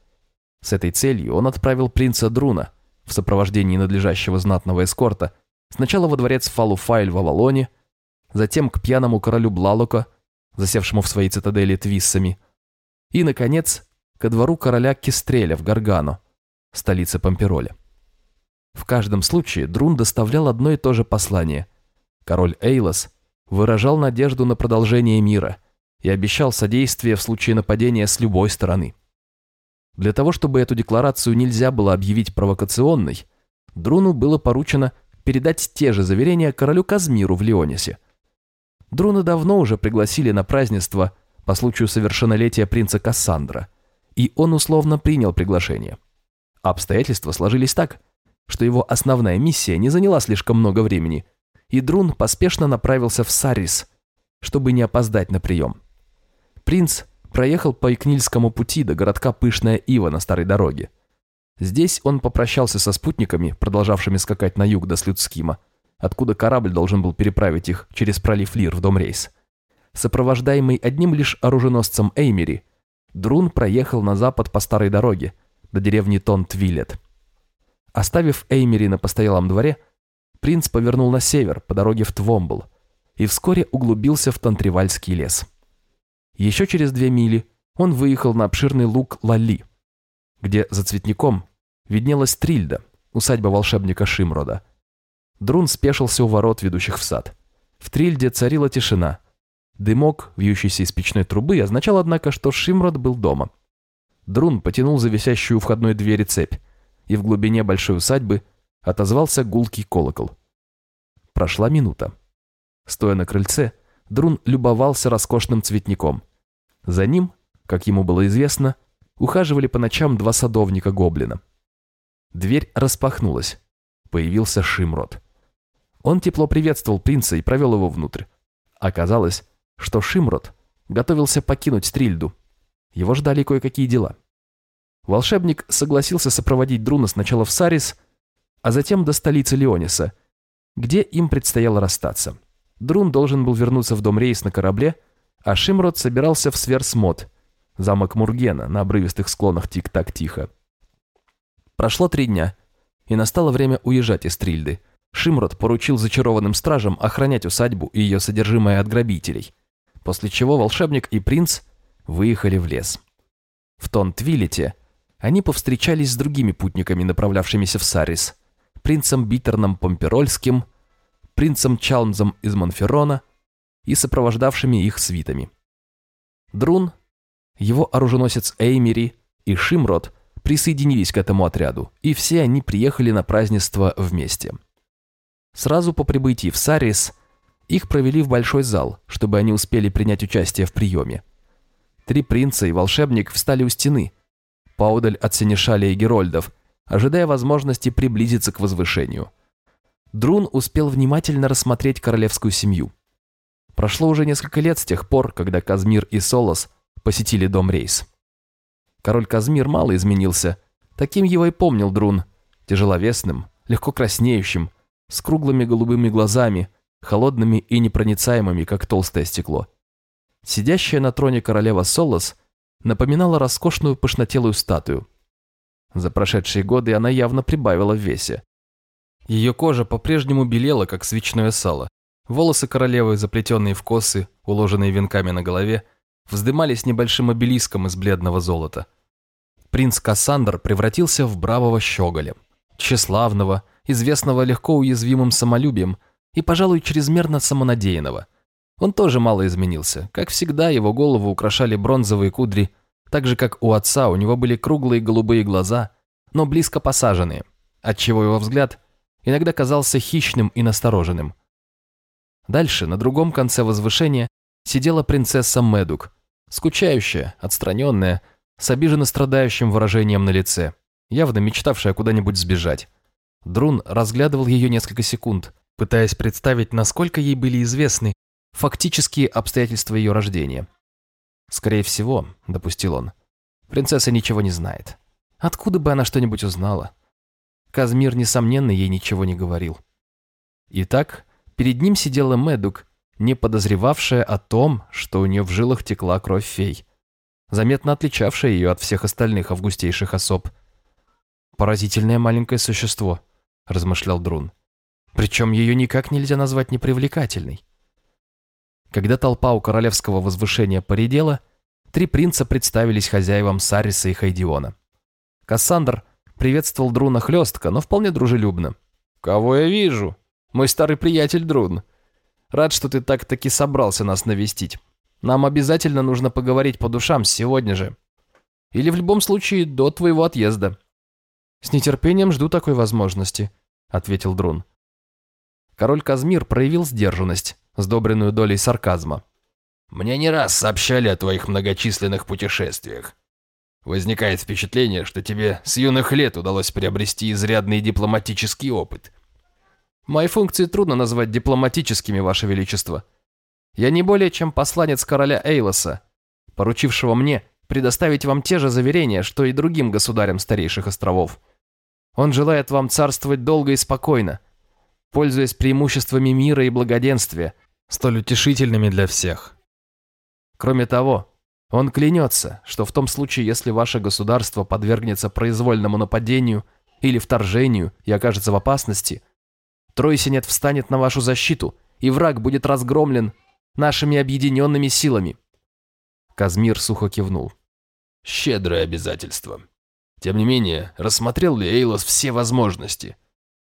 A: С этой целью он отправил принца Друна в сопровождении надлежащего знатного эскорта сначала во дворец Фалуфайль в Авалоне, затем к пьяному королю Блалока, засевшему в своей цитадели Твиссами, и, наконец, ко двору короля Кистреля в Гаргано, столице Пампероля. В каждом случае Друн доставлял одно и то же послание. Король Эйлос выражал надежду на продолжение мира и обещал содействие в случае нападения с любой стороны. Для того, чтобы эту декларацию нельзя было объявить провокационной, Друну было поручено передать те же заверения королю Казмиру в Леонисе. Друна давно уже пригласили на празднество по случаю совершеннолетия принца Кассандра, и он условно принял приглашение. Обстоятельства сложились так, что его основная миссия не заняла слишком много времени – и Друн поспешно направился в Сарис, чтобы не опоздать на прием. Принц проехал по Икнильскому пути до городка Пышная Ива на старой дороге. Здесь он попрощался со спутниками, продолжавшими скакать на юг до Слюцкима, откуда корабль должен был переправить их через пролив Лир в дом рейс. Сопровождаемый одним лишь оруженосцем Эймери, Друн проехал на запад по старой дороге, до деревни Тонт-Виллет. Оставив Эймери на постоялом дворе, принц повернул на север по дороге в Твомбл и вскоре углубился в Тантривальский лес. Еще через две мили он выехал на обширный луг Лали, где за цветником виднелась Трильда, усадьба волшебника Шимрода. Друн спешился у ворот, ведущих в сад. В Трильде царила тишина. Дымок, вьющийся из печной трубы, означал, однако, что Шимрод был дома. Друн потянул за висящую у входной двери цепь, и в глубине большой усадьбы – отозвался гулкий колокол. Прошла минута. Стоя на крыльце, Друн любовался роскошным цветником. За ним, как ему было известно, ухаживали по ночам два садовника-гоблина. Дверь распахнулась. Появился Шимрот. Он тепло приветствовал принца и провел его внутрь. Оказалось, что Шимрот готовился покинуть Стрильду. Его ждали кое-какие дела. Волшебник согласился сопроводить Друна сначала в Сарис, а затем до столицы Леониса, где им предстояло расстаться. Друн должен был вернуться в дом рейс на корабле, а Шимрод собирался в Сверсмот, замок Мургена на обрывистых склонах Тик-Так-Тихо. Прошло три дня, и настало время уезжать из Трильды. Шимрод поручил зачарованным стражам охранять усадьбу и ее содержимое от грабителей, после чего волшебник и принц выехали в лес. В Тон-Твилете они повстречались с другими путниками, направлявшимися в Сарис – принцем Битерном Помперольским, принцем Чалмзом из Монферона и сопровождавшими их свитами. Друн, его оруженосец Эймери и Шимрод присоединились к этому отряду, и все они приехали на празднество вместе. Сразу по прибытии в Сарис их провели в большой зал, чтобы они успели принять участие в приеме. Три принца и волшебник встали у стены, поодаль от Сенешаля и Герольдов, ожидая возможности приблизиться к возвышению. Друн успел внимательно рассмотреть королевскую семью. Прошло уже несколько лет с тех пор, когда Казмир и Солос посетили дом Рейс. Король Казмир мало изменился, Таким его и помнил Друн, тяжеловесным, легко краснеющим, с круглыми голубыми глазами, холодными и непроницаемыми, как толстое стекло. Сидящая на троне королева Солос напоминала роскошную пышнотелую статую. За прошедшие годы она явно прибавила в весе. Ее кожа по-прежнему белела, как свечное сало. Волосы королевы, заплетенные в косы, уложенные венками на голове, вздымались небольшим обелиском из бледного золота. Принц Кассандр превратился в бравого щеголя, тщеславного, известного легко уязвимым самолюбием и, пожалуй, чрезмерно самонадеянного. Он тоже мало изменился. Как всегда, его голову украшали бронзовые кудри, так же, как у отца, у него были круглые голубые глаза, но близко посаженные, отчего его взгляд иногда казался хищным и настороженным. Дальше, на другом конце возвышения, сидела принцесса Медук, скучающая, отстраненная, с обиженно страдающим выражением на лице, явно мечтавшая куда-нибудь сбежать. Друн разглядывал ее несколько секунд, пытаясь представить, насколько ей были известны фактические обстоятельства ее рождения. «Скорее всего», — допустил он, — «принцесса ничего не знает. Откуда бы она что-нибудь узнала?» Казмир, несомненно, ей ничего не говорил. Итак, перед ним сидела Медук, не подозревавшая о том, что у нее в жилах текла кровь фей, заметно отличавшая ее от всех остальных августейших особ. «Поразительное маленькое существо», — размышлял Друн. «Причем ее никак нельзя назвать непривлекательной». Когда толпа у королевского возвышения поредела, три принца представились хозяевам Сариса и Хайдиона. Кассандр приветствовал Друна хлестко, но вполне дружелюбно. «Кого я вижу? Мой старый приятель Друн. Рад, что ты так-таки собрался нас навестить. Нам обязательно нужно поговорить по душам сегодня же. Или в любом случае до твоего отъезда». «С нетерпением жду такой возможности», — ответил Друн. Король Казмир проявил сдержанность, сдобренную долей сарказма.
C: «Мне не раз сообщали о твоих многочисленных путешествиях. Возникает впечатление, что тебе с юных лет удалось приобрести изрядный дипломатический опыт.
A: Мои функции трудно назвать дипломатическими, Ваше Величество. Я не более чем посланец короля Эйлоса, поручившего мне предоставить вам те же заверения, что и другим государям старейших островов. Он желает вам царствовать долго и спокойно, пользуясь преимуществами мира и благоденствия, столь утешительными для всех. Кроме того, он клянется, что в том случае, если ваше государство подвергнется произвольному нападению или вторжению и окажется в опасности, Тройсинет встанет на вашу защиту, и враг будет разгромлен нашими объединенными силами. Казмир сухо кивнул.
C: Щедрое обязательство. Тем не менее, рассмотрел ли Эйлос все возможности?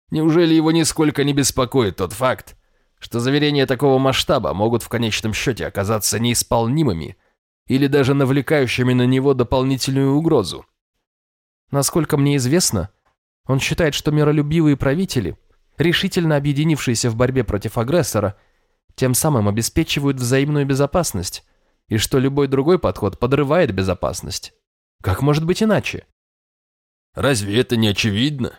C: Неужели его нисколько не беспокоит тот факт, что заверения такого масштаба могут в конечном счете оказаться неисполнимыми или даже навлекающими на него дополнительную угрозу?
A: Насколько мне известно, он считает, что миролюбивые правители, решительно объединившиеся в борьбе против агрессора, тем самым обеспечивают взаимную безопасность, и что любой другой подход подрывает безопасность. Как может быть иначе?
C: Разве это не очевидно?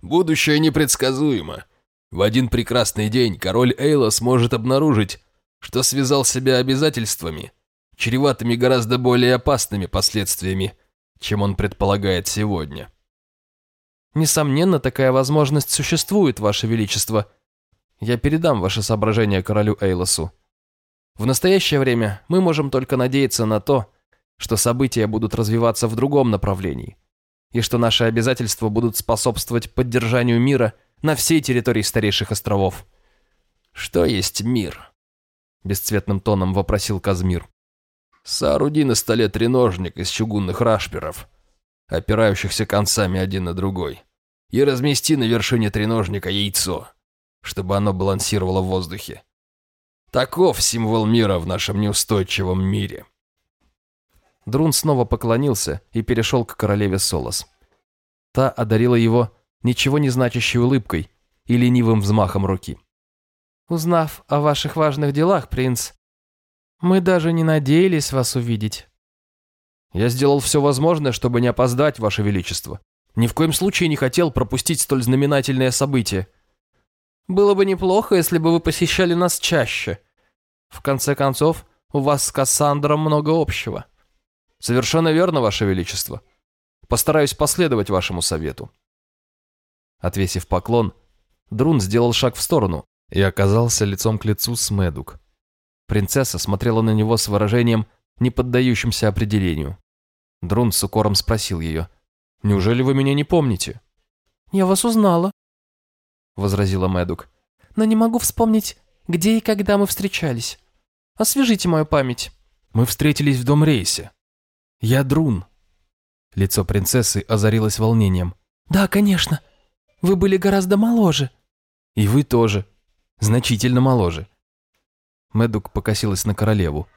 C: Будущее непредсказуемо. В один прекрасный день король Эйла сможет обнаружить, что связал себя обязательствами, чреватыми гораздо более опасными последствиями, чем он предполагает сегодня.
A: Несомненно, такая возможность существует, Ваше Величество. Я передам ваши соображения королю Эйлосу. В настоящее время мы можем только надеяться на то, что события будут развиваться в другом направлении, и что наши обязательства будут способствовать поддержанию мира на всей территории старейших островов.
C: «Что есть мир?» – бесцветным тоном вопросил Казмир. «Сооруди на столе треножник из чугунных рашперов, опирающихся концами один на другой, и размести на вершине треножника яйцо, чтобы оно балансировало в воздухе. Таков символ мира в нашем неустойчивом мире.
A: Друн снова поклонился и перешел к королеве Солос. Та одарила его ничего не значащей улыбкой и ленивым взмахом руки. «Узнав о ваших важных делах, принц, мы даже не надеялись вас увидеть». Я сделал все возможное, чтобы не опоздать, Ваше Величество. Ни в коем случае не хотел пропустить столь знаменательное событие. Было бы неплохо, если бы вы посещали нас чаще. В конце концов, у вас с Кассандром много общего. Совершенно верно, Ваше Величество. Постараюсь последовать вашему совету». Отвесив поклон, Друн сделал шаг в сторону и оказался лицом к лицу с Медук. Принцесса смотрела на него с выражением, не поддающимся определению. Друн с укором спросил ее, «Неужели вы меня не помните?»
B: «Я вас узнала», — возразила
A: Медук.
B: «Но не могу вспомнить, где и когда мы встречались. Освежите мою память».
A: «Мы встретились в дом рейсе. Я Друн». Лицо принцессы озарилось волнением.
B: «Да, конечно. Вы были гораздо моложе».
A: «И вы тоже. Значительно моложе». Медук покосилась на королеву.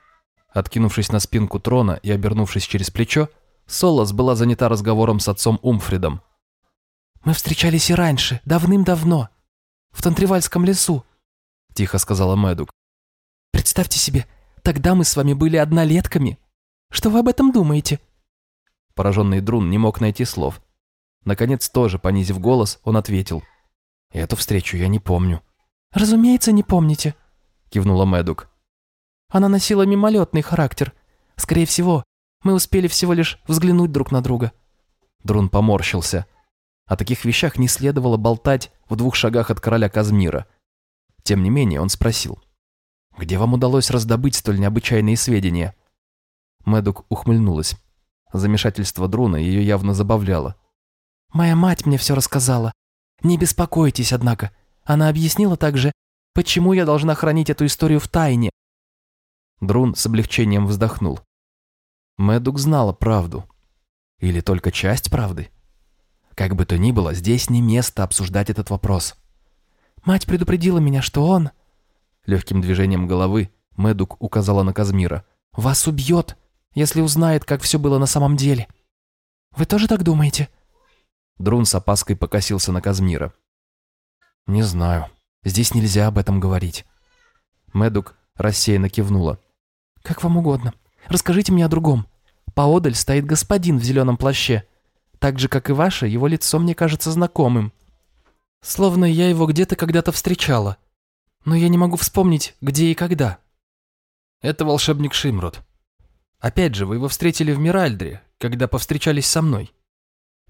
A: Откинувшись на спинку трона и обернувшись через плечо, Солос была занята разговором с отцом Умфридом.
B: «Мы встречались и раньше, давным-давно, в Тантривальском лесу», — тихо сказала Мэдук. «Представьте себе, тогда мы с вами были однолетками. Что вы об этом думаете?»
A: Пораженный Друн не мог найти слов. Наконец, тоже понизив голос, он ответил. «Эту встречу я не помню».
B: «Разумеется, не помните», — кивнула
A: Мэдук.
B: Она носила мимолетный характер. Скорее всего, мы успели всего лишь взглянуть друг на друга».
A: Друн поморщился. О таких вещах не следовало болтать в двух шагах от короля Казмира. Тем не менее, он спросил. «Где вам удалось раздобыть столь необычайные сведения?» Мэдук ухмыльнулась. Замешательство Друна ее явно забавляло.
B: «Моя мать мне все рассказала. Не беспокойтесь, однако. Она объяснила также, почему я должна хранить эту историю в тайне,
A: Друн с облегчением вздохнул. Мэдук знала правду. Или только часть правды. Как бы то ни было, здесь не место обсуждать этот вопрос.
B: «Мать предупредила меня, что он...»
A: Легким движением головы Мэдук указала на Казмира.
B: «Вас убьет, если узнает, как все было на самом деле. Вы тоже так думаете?»
A: Друн с опаской покосился на Казмира. «Не знаю. Здесь нельзя об этом говорить». Мэдук рассеянно кивнула.
B: «Как вам угодно. Расскажите мне о другом. Поодаль стоит господин в зеленом плаще. Так же, как и ваше, его лицо мне кажется знакомым. Словно я его где-то когда-то встречала. Но я не могу вспомнить, где и когда».
A: «Это волшебник Шимрот. Опять же, вы его встретили в Миральдре, когда повстречались со мной».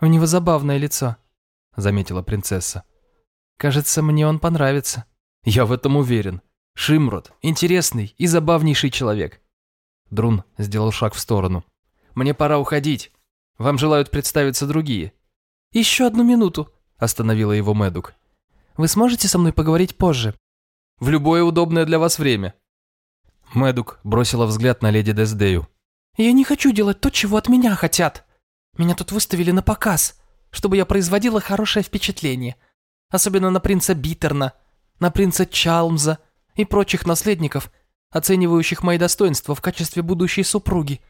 B: «У него забавное лицо», — заметила принцесса. «Кажется, мне он понравится».
A: «Я в этом уверен. Шимрот — интересный и забавнейший человек. Друн сделал шаг в сторону. «Мне пора уходить. Вам желают представиться другие».
B: «Еще одну минуту», — остановила его Мэдук. «Вы сможете со мной поговорить позже?»
A: «В любое удобное для вас время». Мэдук бросила взгляд на леди Дездею.
B: «Я не хочу делать то, чего от меня хотят. Меня тут выставили на показ, чтобы я производила хорошее впечатление. Особенно на принца Биттерна, на принца Чалмза и прочих наследников, оценивающих мои достоинства в качестве будущей супруги».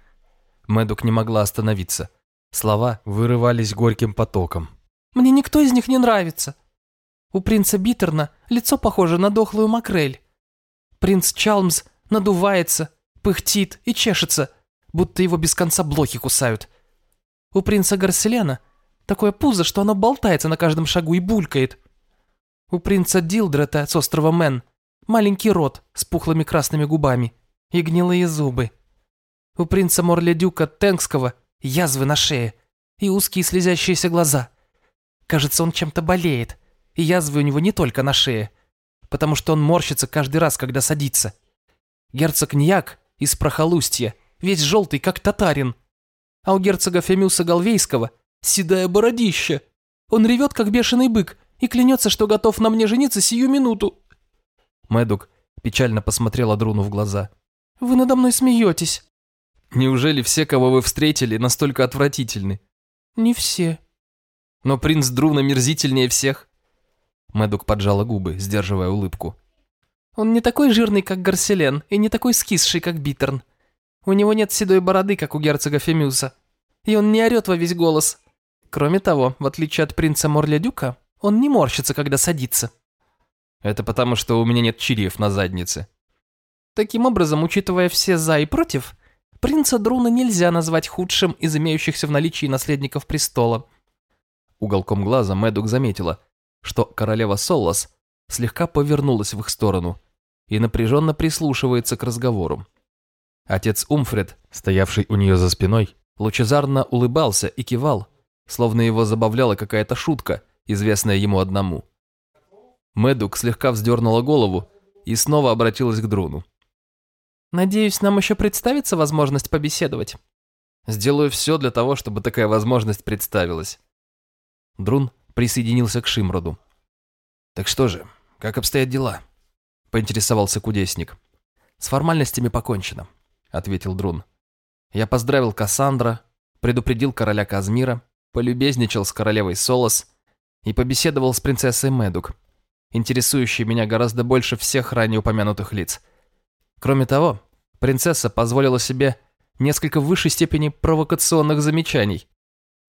A: Мэдук не могла остановиться. Слова вырывались горьким потоком.
B: «Мне никто из них не нравится. У принца Биттерна лицо похоже на дохлую макрель. Принц Чалмс надувается, пыхтит и чешется, будто его без конца блохи кусают. У принца Гарселена такое пузо, что оно болтается на каждом шагу и булькает. У принца Дилдрета с острова Мэн маленький рот с пухлыми красными губами и гнилые зубы. У принца Морледюка Тенгского язвы на шее и узкие слезящиеся глаза. Кажется, он чем-то болеет, и язвы у него не только на шее, потому что он морщится каждый раз, когда садится. Герцог Ньяк из Прохолустья, весь желтый, как татарин. А у герцога Фемюса Галвейского седая бородища. Он ревет, как бешеный бык, и клянется, что готов на мне жениться сию минуту.
A: Мэдук печально посмотрела Друну в глаза.
B: «Вы надо мной смеетесь».
A: «Неужели все, кого вы встретили, настолько отвратительны?»
B: «Не все».
A: «Но принц Друна мерзительнее всех?» Мэдук поджала губы, сдерживая улыбку.
B: «Он не такой жирный, как Гарселен, и не такой скисший, как Биттерн. У него нет седой бороды, как у герцога Фемюса. И он не орет во весь голос. Кроме того, в отличие от принца Морлядюка, он не морщится, когда садится».
A: Это потому, что у меня нет чириев на заднице.
B: Таким образом, учитывая все «за» и «против», принца Друна нельзя назвать худшим из имеющихся в наличии наследников престола.
A: Уголком глаза Мэдук заметила, что королева Соллас слегка повернулась в их сторону и напряженно прислушивается к разговору. Отец Умфред, стоявший у нее за спиной, лучезарно улыбался и кивал, словно его забавляла какая-то шутка, известная ему одному. Мэдук слегка вздернула голову и снова обратилась к Друну.
B: «Надеюсь, нам еще представится возможность побеседовать».
A: «Сделаю все для того, чтобы такая возможность представилась». Друн присоединился к Шимроду. «Так что же, как обстоят дела?» – поинтересовался кудесник. «С формальностями покончено», – ответил Друн. «Я поздравил Кассандра, предупредил короля Казмира, полюбезничал с королевой Солос и побеседовал с принцессой Медук, интересующей меня гораздо больше всех ранее упомянутых лиц. Кроме того, принцесса позволила себе несколько высшей степени провокационных замечаний.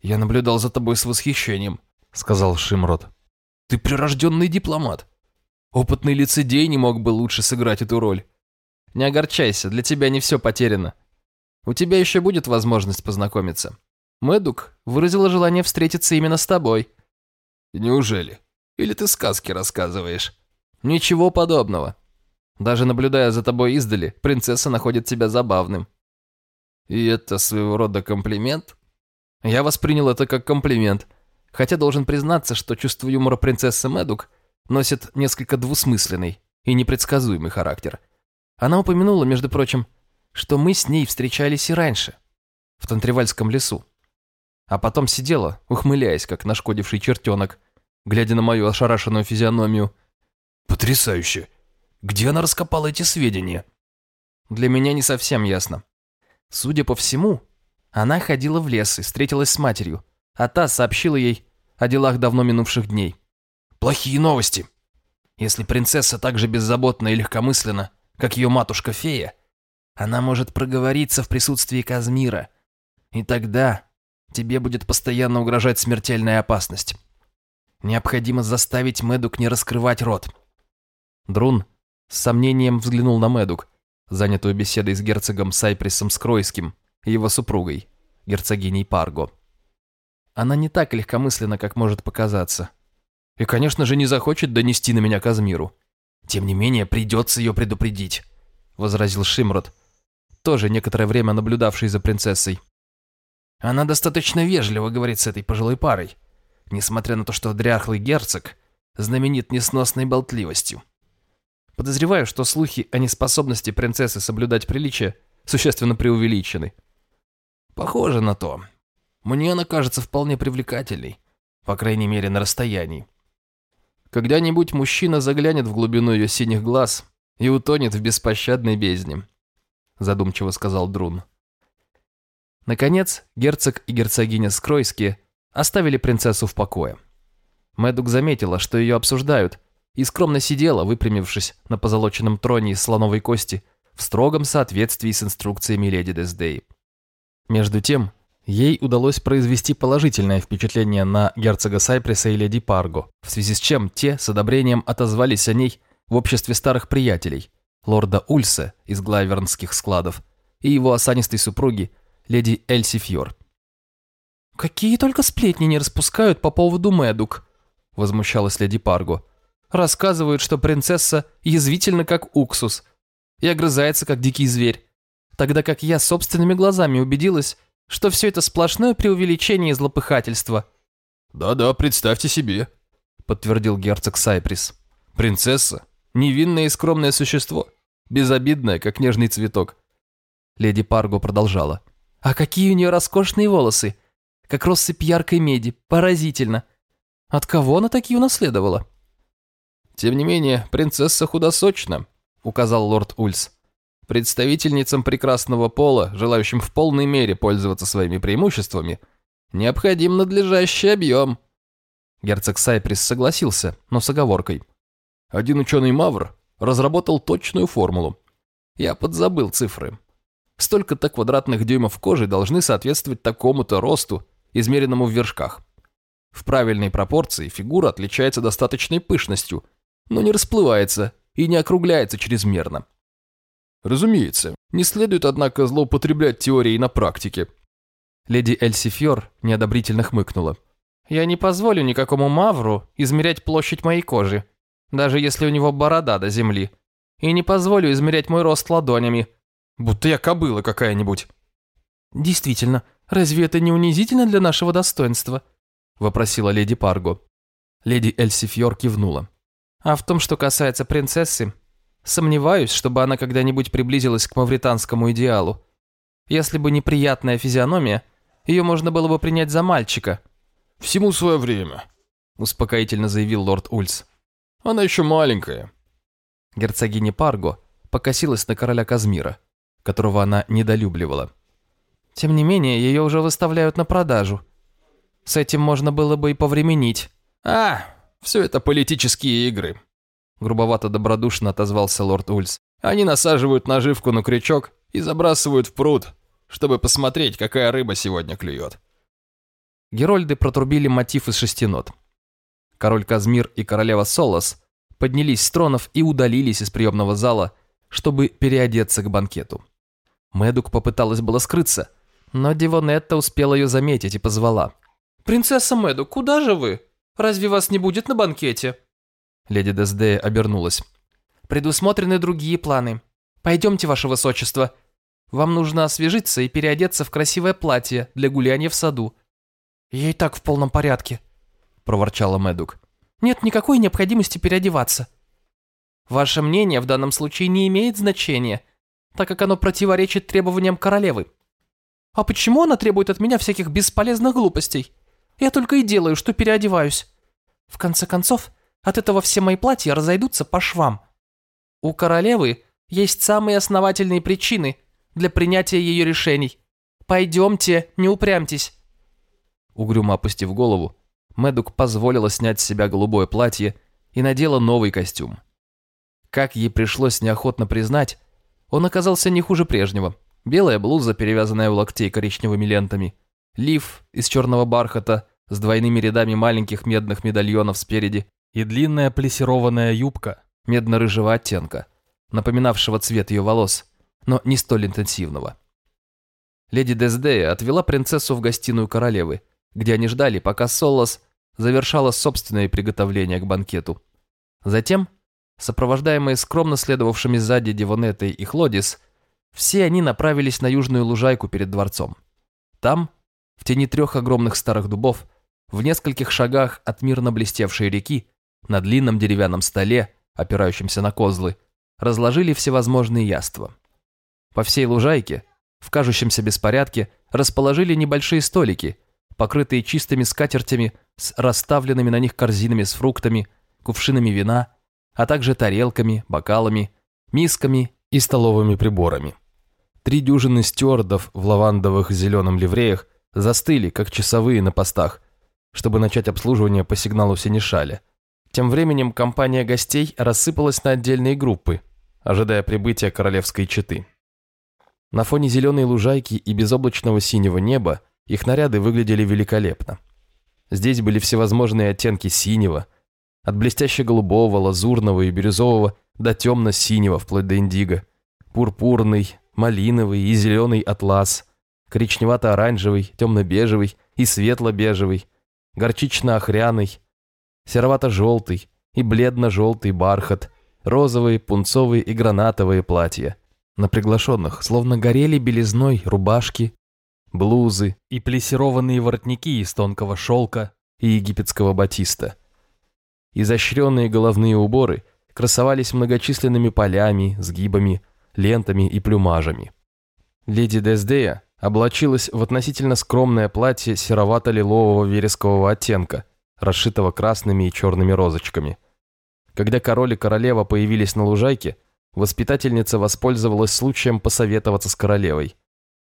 A: «Я наблюдал за тобой с восхищением», — сказал Шимрод. «Ты прирожденный дипломат. Опытный лицедей не мог бы лучше сыграть эту роль. Не огорчайся, для тебя не все потеряно. У тебя еще будет возможность познакомиться. Мэдук выразила желание встретиться именно с тобой». «Неужели? Или ты сказки рассказываешь?» «Ничего подобного. Даже наблюдая за тобой издали, принцесса находит тебя забавным». «И это своего рода комплимент?» Я воспринял это как комплимент, хотя должен признаться, что чувство юмора принцессы Мэдук носит несколько двусмысленный и непредсказуемый характер. Она упомянула, между прочим, что мы с ней встречались и раньше, в Тантривальском лесу. А потом сидела, ухмыляясь, как нашкодивший чертенок, глядя на мою ошарашенную физиономию. «Потрясающе! Где она раскопала эти сведения?» Для меня не совсем ясно. Судя по всему, она ходила в лес и встретилась с матерью, а та сообщила ей о делах давно минувших дней. Плохие новости. Если принцесса так же беззаботна и легкомысленна, как ее матушка-фея, она может проговориться в присутствии Казмира, и тогда тебе будет постоянно угрожать смертельная опасность. Необходимо заставить Медук не раскрывать рот. Друн с сомнением взглянул на Медук, занятую беседой с герцогом Сайприсом Скройским и его супругой, герцогиней Парго. Она не так легкомысленна, как может показаться. И, конечно же, не захочет донести на меня Казмиру. Тем не менее, придется ее предупредить, возразил Шимрот, тоже некоторое время наблюдавший за принцессой. Она достаточно вежливо говорит с этой пожилой парой, несмотря на то, что дряхлый герцог знаменит несносной болтливостью. Подозреваю, что слухи о неспособности принцессы соблюдать приличие существенно преувеличены. Похоже на то. Мне она кажется вполне привлекательной, по крайней мере на расстоянии. Когда-нибудь мужчина заглянет в глубину ее синих глаз и утонет в беспощадной бездне, задумчиво сказал Друн. Наконец, герцог и герцогиня Скройские оставили принцессу в покое. Мэдук заметила, что ее обсуждают, и скромно сидела, выпрямившись на позолоченном троне из слоновой кости, в строгом соответствии с инструкциями леди Дездей. Между тем, ей удалось произвести положительное впечатление на герцога Сайпреса и леди Парго, в связи с чем те с одобрением отозвались о ней в обществе старых приятелей, лорда Ульса из глайвернских складов и его осанистой супруги, леди Эльси Фьор. «Какие только сплетни не распускают по поводу Мэдук», – возмущалась леди Парго. Рассказывают, что принцесса язвительна, как уксус, и огрызается, как дикий зверь, тогда как я собственными глазами убедилась, что все это сплошное преувеличение и злопыхательство.
C: «Да-да, представьте себе», — подтвердил герцог Сайприс. «Принцесса — невинное и скромное существо, безобидное, как нежный цветок».
A: Леди Парго продолжала.
B: «А какие у нее роскошные волосы! Как россыпь яркой меди, поразительно! От кого она такие унаследовала?»
C: «Тем не менее, принцесса худосочна», — указал лорд Ульс. «Представительницам прекрасного пола, желающим в полной мере пользоваться своими преимуществами, необходим надлежащий объем».
A: Герцог Сайприс согласился, но с оговоркой.
C: Один ученый Мавр разработал точную формулу. Я подзабыл цифры. Столько-то квадратных дюймов кожи должны соответствовать такому-то росту, измеренному в вершках. В правильной пропорции фигура отличается достаточной пышностью – но не расплывается и не округляется чрезмерно. Разумеется, не следует, однако, злоупотреблять теорией на практике.
A: Леди Эльси Фьор неодобрительно хмыкнула.
B: «Я не позволю никакому мавру измерять площадь моей кожи, даже если у него борода до земли. И не позволю измерять мой рост ладонями, будто я кобыла какая-нибудь».
A: «Действительно,
B: Разве это не унизительно для нашего достоинства?» – вопросила леди Парго. Леди Эльсифьор кивнула. «А в том, что касается принцессы, сомневаюсь, чтобы она когда-нибудь приблизилась к мавританскому идеалу. Если бы неприятная физиономия, ее можно было бы принять за мальчика».
C: «Всему свое время», – успокоительно заявил лорд Ульс. «Она еще маленькая».
A: Герцогиня Парго покосилась на короля Казмира, которого она недолюбливала.
B: Тем не менее, ее уже выставляют на продажу. С этим можно было бы и повременить.
C: «А, все это политические игры», — грубовато-добродушно отозвался лорд Ульс. «Они насаживают наживку на крючок и забрасывают в пруд, чтобы посмотреть, какая рыба сегодня клюет».
A: Герольды протрубили мотив из шести нот. Король Казмир и королева Солос поднялись с тронов и удалились из приемного зала, чтобы переодеться к банкету. Мэдук попыталась было скрыться, но Дивонетта успела ее заметить и позвала.
B: «Принцесса Мэду, куда же вы? Разве вас не будет на банкете?»
A: Леди Дездея обернулась.
B: «Предусмотрены другие планы. Пойдемте, ваше высочество. Вам нужно освежиться и переодеться в красивое платье для гуляния в саду». «Я и так в полном порядке», – проворчала Мэдук. «Нет никакой необходимости переодеваться». «Ваше мнение в данном случае не имеет значения, так как оно противоречит требованиям королевы. А почему она требует от меня всяких бесполезных глупостей? Я только и делаю, что переодеваюсь. В конце концов, от этого все мои платья разойдутся по швам. У королевы есть самые основательные причины для принятия ее решений. Пойдемте, не упрямьтесь.
A: Угрюмо опустив голову, Мэдук позволила снять с себя голубое платье и надела новый костюм. Как ей пришлось неохотно признать, он оказался не хуже прежнего – белая блуза, перевязанная у локтей коричневыми лентами, лиф из черного бархата с двойными рядами маленьких медных медальонов спереди и длинная плессированная юбка медно-рыжего оттенка, напоминавшего цвет ее волос, но не столь интенсивного. Леди Дездея отвела принцессу в гостиную королевы, где они ждали, пока Солос завершала собственные приготовления к банкету. Затем, сопровождаемые скромно следовавшими сзади Девонетой и Хлодис, все они направились на южную лужайку перед дворцом. Там, в тени трех огромных старых дубов, в нескольких шагах от мирно блестевшей реки, на длинном деревянном столе, опирающемся на козлы, разложили всевозможные яства. По всей лужайке, в кажущемся беспорядке, расположили небольшие столики, покрытые чистыми скатертями с расставленными на них корзинами с фруктами, кувшинами вина, а также тарелками, бокалами, мисками и столовыми приборами. Три дюжины стюардов в лавандовых зеленом ливреях застыли, как часовые на постах, чтобы начать обслуживание по сигналу Синишаля. Тем временем компания гостей рассыпалась на отдельные группы, ожидая прибытия королевской четы. На фоне зеленой лужайки и безоблачного синего неба их наряды выглядели великолепно. Здесь были всевозможные оттенки синего, от блестяще-голубого, лазурного и бирюзового до темно-синего, вплоть до индиго, пурпурный, малиновый и зеленый атлас, коричневато-оранжевый, темно-бежевый и светло-бежевый, горчично-охряный, серовато-желтый и бледно-желтый бархат, розовые, пунцовые и гранатовые платья. На приглашенных словно горели белизной рубашки, блузы и плессированные воротники из тонкого шелка и египетского батиста. Изощренные головные уборы красовались многочисленными полями, сгибами, лентами и плюмажами. Леди Дездея облачилась в относительно скромное платье серовато-лилового верескового оттенка, расшитого красными и черными розочками. Когда король и королева появились на лужайке, воспитательница воспользовалась случаем посоветоваться с королевой.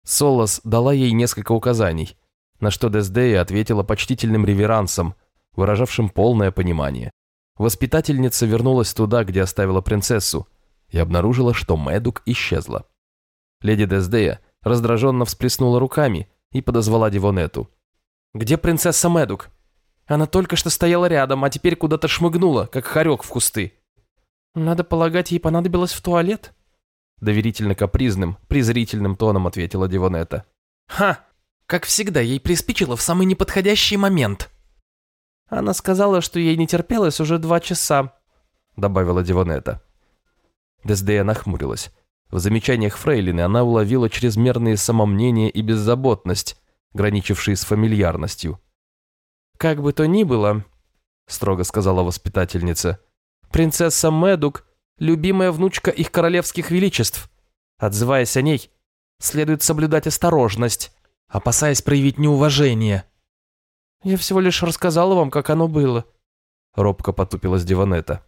A: Солос дала ей несколько указаний, на что Дездея ответила почтительным реверансом, выражавшим полное понимание. Воспитательница вернулась туда, где оставила принцессу, и обнаружила, что Мэдук исчезла. Леди Дездея раздраженно всплеснула руками и подозвала Дивонету. «Где принцесса Мэдук? Она только что стояла рядом, а теперь куда-то шмыгнула, как хорек в кусты». «Надо полагать, ей понадобилось в туалет?» Доверительно-капризным, презрительным тоном ответила Дивонета. «Ха! Как всегда, ей приспичило в самый неподходящий момент!» «Она сказала, что ей не терпелось уже два часа», добавила Дивонета. Дездея нахмурилась. В замечаниях Фрейлины она уловила чрезмерные самомнение и беззаботность, граничившие с фамильярностью.
B: «Как бы то ни было», — строго сказала воспитательница, «принцесса Медук — любимая внучка их королевских величеств. Отзываясь о ней, следует соблюдать осторожность, опасаясь проявить неуважение». «Я всего лишь рассказала вам, как оно было», — робко потупилась Диванета.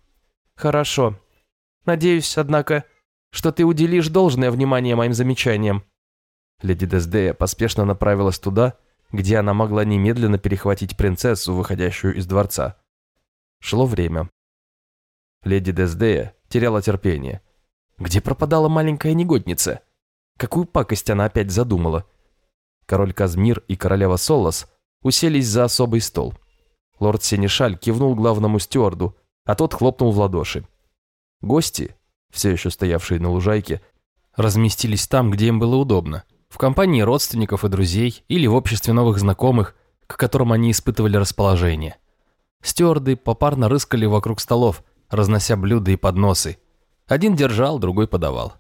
B: «Хорошо. Надеюсь, однако, что ты уделишь должное внимание моим замечаниям».
A: Леди Дездея поспешно направилась туда, где она могла немедленно перехватить принцессу, выходящую из дворца. Шло время. Леди Дездея теряла терпение. Где пропадала маленькая негодница? Какую пакость она опять задумала? Король Казмир и королева Солос уселись за особый стол. Лорд Сенешаль кивнул главному стюарду, а тот хлопнул в ладоши. Гости, все еще стоявшие на лужайке, разместились там, где им было удобно, в компании родственников и друзей или в обществе новых знакомых, к которым они испытывали расположение. Стюарды попарно рыскали вокруг столов, разнося блюда и подносы. Один держал, другой подавал.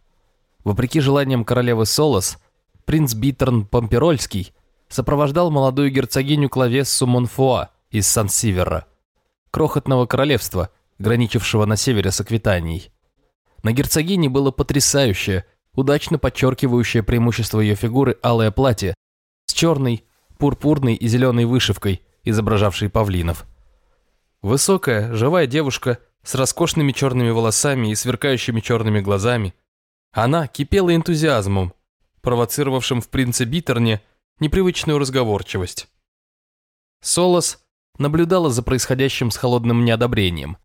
A: Вопреки желаниям королевы Солос, принц Биттерн Помперольский сопровождал молодую герцогиню Клавессу Монфуа из Сан-Сивера, крохотного королевства, граничившего на севере с Аквитанией. На герцогине было потрясающее, удачно подчеркивающее преимущество ее фигуры алое платье с черной, пурпурной и зеленой вышивкой, изображавшей павлинов. Высокая, живая девушка с роскошными черными волосами и сверкающими черными глазами. Она кипела энтузиазмом, провоцировавшим в принце Биттерне непривычную разговорчивость. Солос наблюдала за происходящим с холодным неодобрением.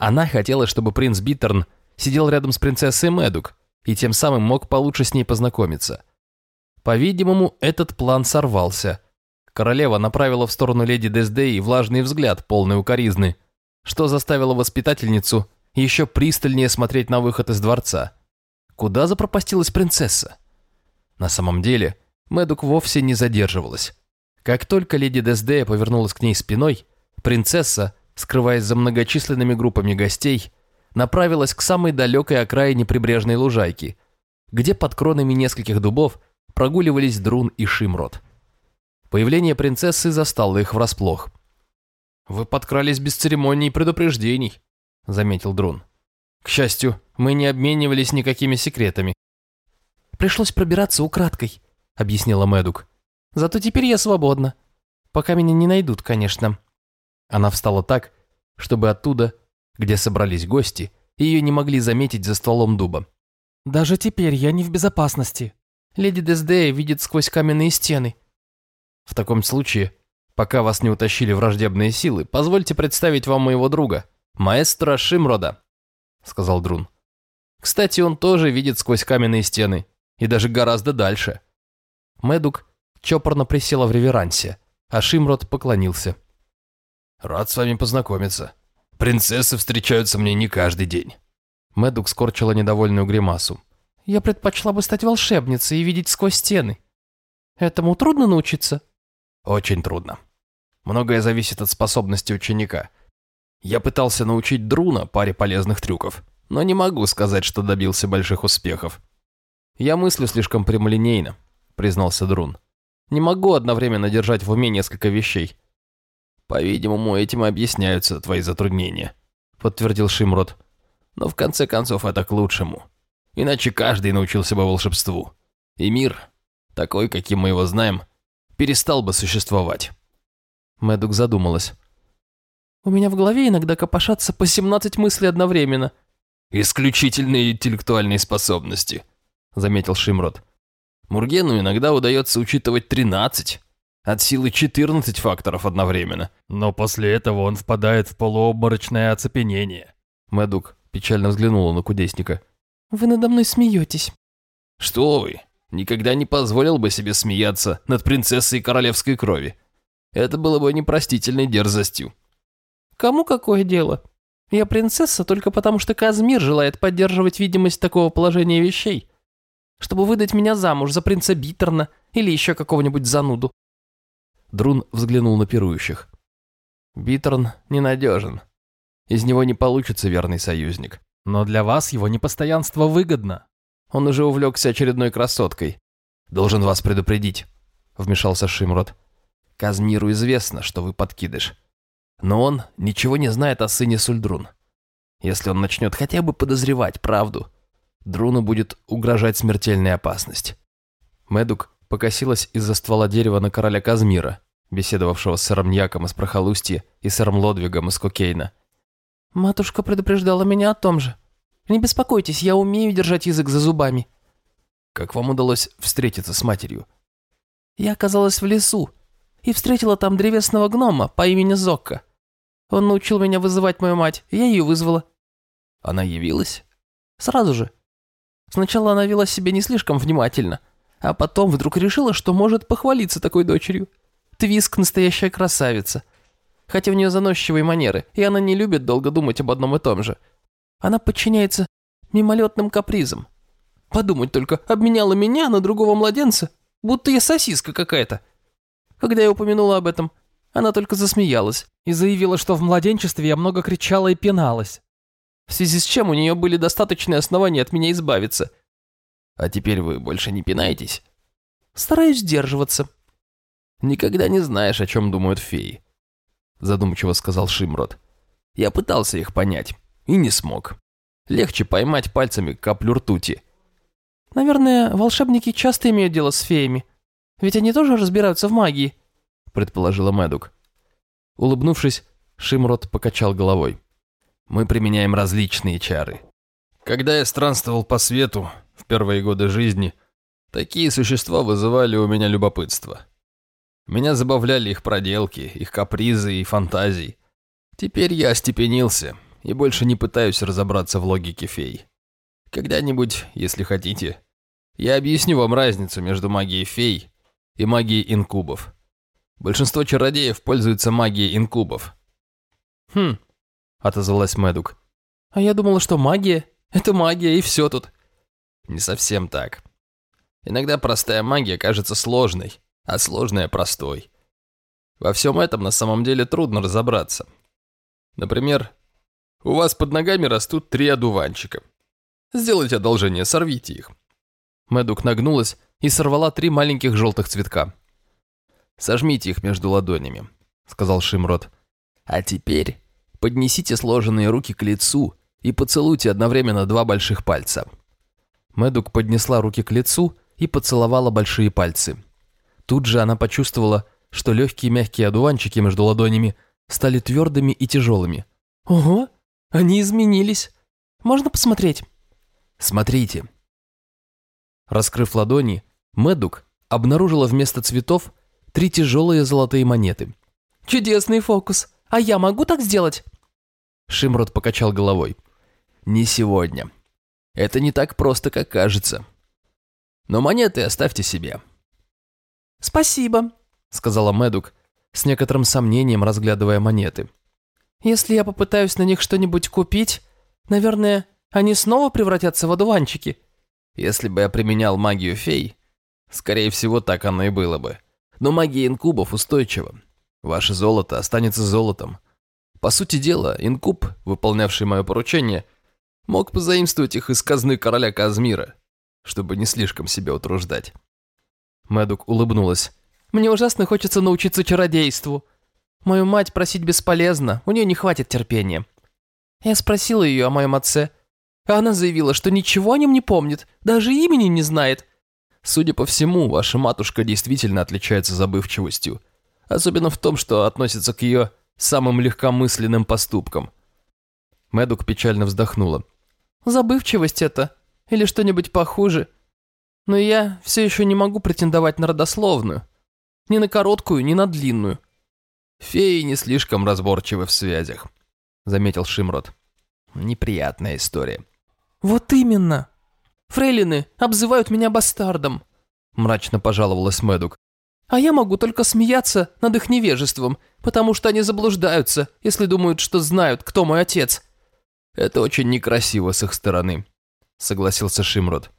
A: Она хотела, чтобы принц Биттерн сидел рядом с принцессой Медук и тем самым мог получше с ней познакомиться. По-видимому, этот план сорвался. Королева направила в сторону леди Дездеи влажный взгляд, полный укоризны, что заставило воспитательницу еще пристальнее смотреть на выход из дворца. Куда запропастилась принцесса? На самом деле, Мэдук вовсе не задерживалась. Как только леди Дездея повернулась к ней спиной, принцесса, скрываясь за многочисленными группами гостей, направилась к самой далекой окраине прибрежной лужайки, где под кронами нескольких дубов прогуливались Друн и Шимрот. Появление принцессы застало их врасплох. «Вы подкрались без церемоний и предупреждений», — заметил Друн. «К счастью, мы не обменивались никакими секретами».
B: «Пришлось пробираться украдкой», — объяснила Мэдук. «Зато теперь я свободна. Пока меня не найдут, конечно».
A: Она встала так, чтобы оттуда где собрались гости, ее не могли заметить за стволом дуба.
B: «Даже теперь я не в безопасности. Леди Дездея видит сквозь каменные стены».
A: «В таком случае, пока вас не утащили враждебные силы, позвольте представить вам моего друга, маэстро Шимрода», — сказал Друн. «Кстати, он тоже видит сквозь каменные стены, и даже гораздо дальше». Медук чопорно присела в реверансе, а Шимрод поклонился. «Рад с вами познакомиться», Принцессы встречаются мне не каждый день». Мэдук скорчила недовольную гримасу.
B: «Я предпочла бы стать волшебницей и видеть сквозь стены. Этому трудно научиться?»
A: «Очень трудно. Многое зависит от способности ученика. Я пытался научить Друна паре полезных трюков, но не могу сказать, что добился больших успехов. Я мыслю слишком прямолинейно», — признался Друн. «Не могу одновременно держать в уме несколько вещей. «По-видимому, этим объясняются твои затруднения», — подтвердил Шимрот. «Но в конце концов это к лучшему. Иначе каждый научился бы волшебству. И мир, такой, каким мы его знаем, перестал бы существовать». Мэдук задумалась.
B: «У меня в голове иногда копошатся по 17 мыслей одновременно».
C: «Исключительные интеллектуальные способности», — заметил Шимрот. «Мургену иногда удается учитывать 13, от силы 14 факторов одновременно.
A: Но после этого он впадает в полуобморочное оцепенение. Мэдук печально взглянула на кудесника.
B: «Вы надо мной смеетесь».
C: «Что вы? Никогда не позволил бы себе смеяться над принцессой королевской крови. Это было бы непростительной дерзостью».
B: «Кому какое дело? Я принцесса только потому, что Казмир желает поддерживать видимость такого положения вещей, чтобы выдать меня замуж за принца Биттерна или еще какого-нибудь зануду.
A: Друн взглянул на пирующих. «Биттерн ненадежен. Из него не получится верный союзник. Но для вас его непостоянство выгодно. Он уже увлекся очередной красоткой. Должен вас предупредить. вмешался Шимрот. «Казмиру известно, что вы подкидыш. Но он ничего не знает о сыне Сульдрун. Если он начнет хотя бы подозревать правду, Друну будет угрожать смертельная опасность». Медук покосилась из-за ствола дерева на короля Казмира, беседовавшего с сэром Яком из Прохолустья и сэром Лодвигом из Кокейна.
B: «Матушка предупреждала меня о том же. Не беспокойтесь, я умею держать язык за зубами».
A: «Как вам удалось встретиться с матерью?»
B: «Я оказалась в лесу и встретила там древесного гнома по имени Зокка. Он научил меня вызывать мою мать, и я ее вызвала».
A: «Она явилась?»
B: «Сразу же. Сначала она вела себя не слишком внимательно, а потом вдруг решила, что может похвалиться такой дочерью. Твиск – настоящая красавица. Хотя у нее заносчивые манеры, и она не любит долго думать об одном и том же. Она подчиняется мимолетным капризам. Подумать только, обменяла меня на другого младенца, будто я сосиска какая-то. Когда я упомянула об этом, она только засмеялась и заявила, что в младенчестве я много кричала и пеналась. В связи с чем у нее были достаточные основания от меня избавиться.
A: А теперь вы больше не пинаетесь?
B: Стараюсь сдерживаться.
A: Никогда не знаешь, о чем думают феи. Задумчиво сказал Шимрот. Я пытался их понять и не смог. Легче поймать пальцами каплю ртути.
B: Наверное, волшебники часто имеют дело с феями. Ведь они тоже разбираются в магии,
A: предположила Мэдук. Улыбнувшись, Шимрот покачал головой. Мы применяем различные чары. Когда я странствовал по свету в первые годы жизни, такие существа вызывали у меня любопытство. Меня забавляли их проделки, их капризы и фантазии. Теперь я остепенился и больше не пытаюсь разобраться в логике фей. Когда-нибудь, если хотите, я объясню вам разницу между магией фей и магией инкубов. Большинство чародеев пользуются магией инкубов.
B: Хм,
A: отозвалась Мэдук.
B: А я думала, что магия – это магия и все тут.
A: Не совсем так. Иногда простая магия кажется сложной, а сложная – простой. Во всем этом на самом деле трудно разобраться. Например, у вас под ногами растут три одуванчика. Сделайте одолжение, сорвите их. Мэдук нагнулась и сорвала три маленьких желтых цветка. «Сожмите их между ладонями», — сказал Шимрот. «А теперь поднесите сложенные руки к лицу и поцелуйте одновременно два больших пальца». Мэдук поднесла руки к лицу и поцеловала большие пальцы. Тут же она почувствовала, что легкие мягкие одуванчики между ладонями стали твердыми и тяжелыми.
B: «Ого, они изменились. Можно посмотреть?»
A: «Смотрите». Раскрыв ладони, Мэдук обнаружила вместо цветов три тяжелые золотые монеты.
B: «Чудесный фокус. А я могу так сделать?»
A: Шимрот покачал головой. «Не сегодня. Это не так просто, как кажется. Но монеты оставьте себе.
B: «Спасибо», — сказала
A: Мэдук, с некоторым сомнением разглядывая монеты.
B: «Если я попытаюсь на них что-нибудь купить, наверное, они снова превратятся в одуванчики».
A: «Если бы я применял магию фей, скорее всего, так оно и было бы. Но магия инкубов устойчива. Ваше золото останется золотом. По сути дела, инкуб, выполнявший мое поручение, мог позаимствовать их из казны короля Казмира, чтобы не слишком себя утруждать.
B: Мэдук улыбнулась. «Мне ужасно хочется научиться чародейству. Мою мать просить бесполезно, у нее не хватит терпения. Я спросила ее о моем отце, а она заявила, что ничего о нем не помнит, даже имени не знает.
A: Судя по всему, ваша матушка действительно отличается забывчивостью, особенно в том, что относится к ее самым легкомысленным поступкам. Мэдук печально вздохнула.
B: «Забывчивость это? Или что-нибудь похуже?» Но я все еще не могу претендовать на родословную. Ни на короткую, ни на длинную.
A: Феи не слишком разборчивы в связях, заметил Шимрот. Неприятная история.
B: Вот именно. Фрейлины обзывают меня бастардом,
A: мрачно пожаловалась Мэдук.
B: А я могу только смеяться над их невежеством, потому что они заблуждаются, если думают, что знают, кто мой отец.
A: Это очень некрасиво с их стороны, согласился Шимрот.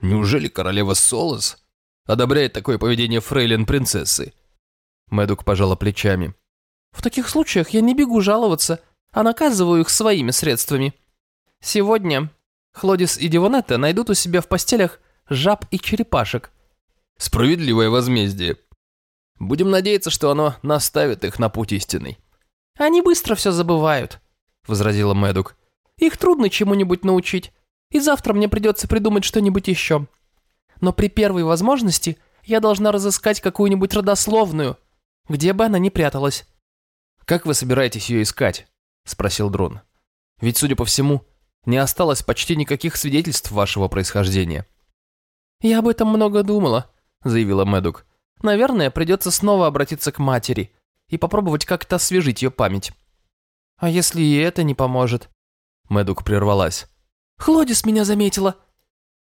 A: Неужели королева Солос одобряет такое поведение фрейлин принцессы? Мэдук пожала плечами.
B: В таких случаях я не бегу жаловаться, а наказываю их своими средствами. Сегодня Хлодис и Дивонетта найдут у себя в постелях жаб и черепашек.
A: Справедливое возмездие,
C: Будем надеяться, что оно наставит их на путь истинный.
B: «Они быстро все забывают», — возразила Мэдук. «Их трудно чему-нибудь научить, и завтра мне придется придумать что-нибудь еще. Но при первой возможности я должна разыскать какую-нибудь родословную, где бы она ни пряталась».
A: «Как вы собираетесь ее искать?» — спросил Дрон. «Ведь, судя по всему, не осталось почти никаких свидетельств вашего происхождения».
B: «Я об этом много думала», — заявила Мэдук. «Наверное, придется снова обратиться к матери и попробовать как-то освежить ее память». «А если и это не поможет?»
A: Мэдук прервалась.
B: «Хлодис меня заметила.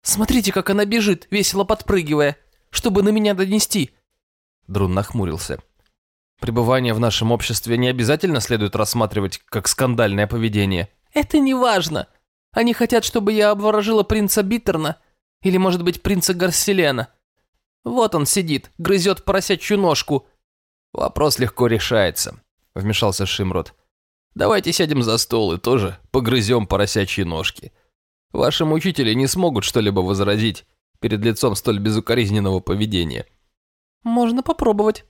B: Смотрите, как она бежит, весело подпрыгивая, чтобы на меня донести».
A: Друн нахмурился. «Пребывание в нашем обществе не обязательно следует рассматривать как скандальное поведение».
B: «Это не важно. Они хотят, чтобы я обворожила принца Биттерна или, может быть, принца Гарселена. Вот он сидит, грызет поросячью ножку.
C: Вопрос легко решается, вмешался Шимрот. Давайте сядем за стол и тоже погрызем поросячьи ножки. Ваши мучители не смогут что-либо возразить перед лицом столь безукоризненного поведения.
B: Можно попробовать,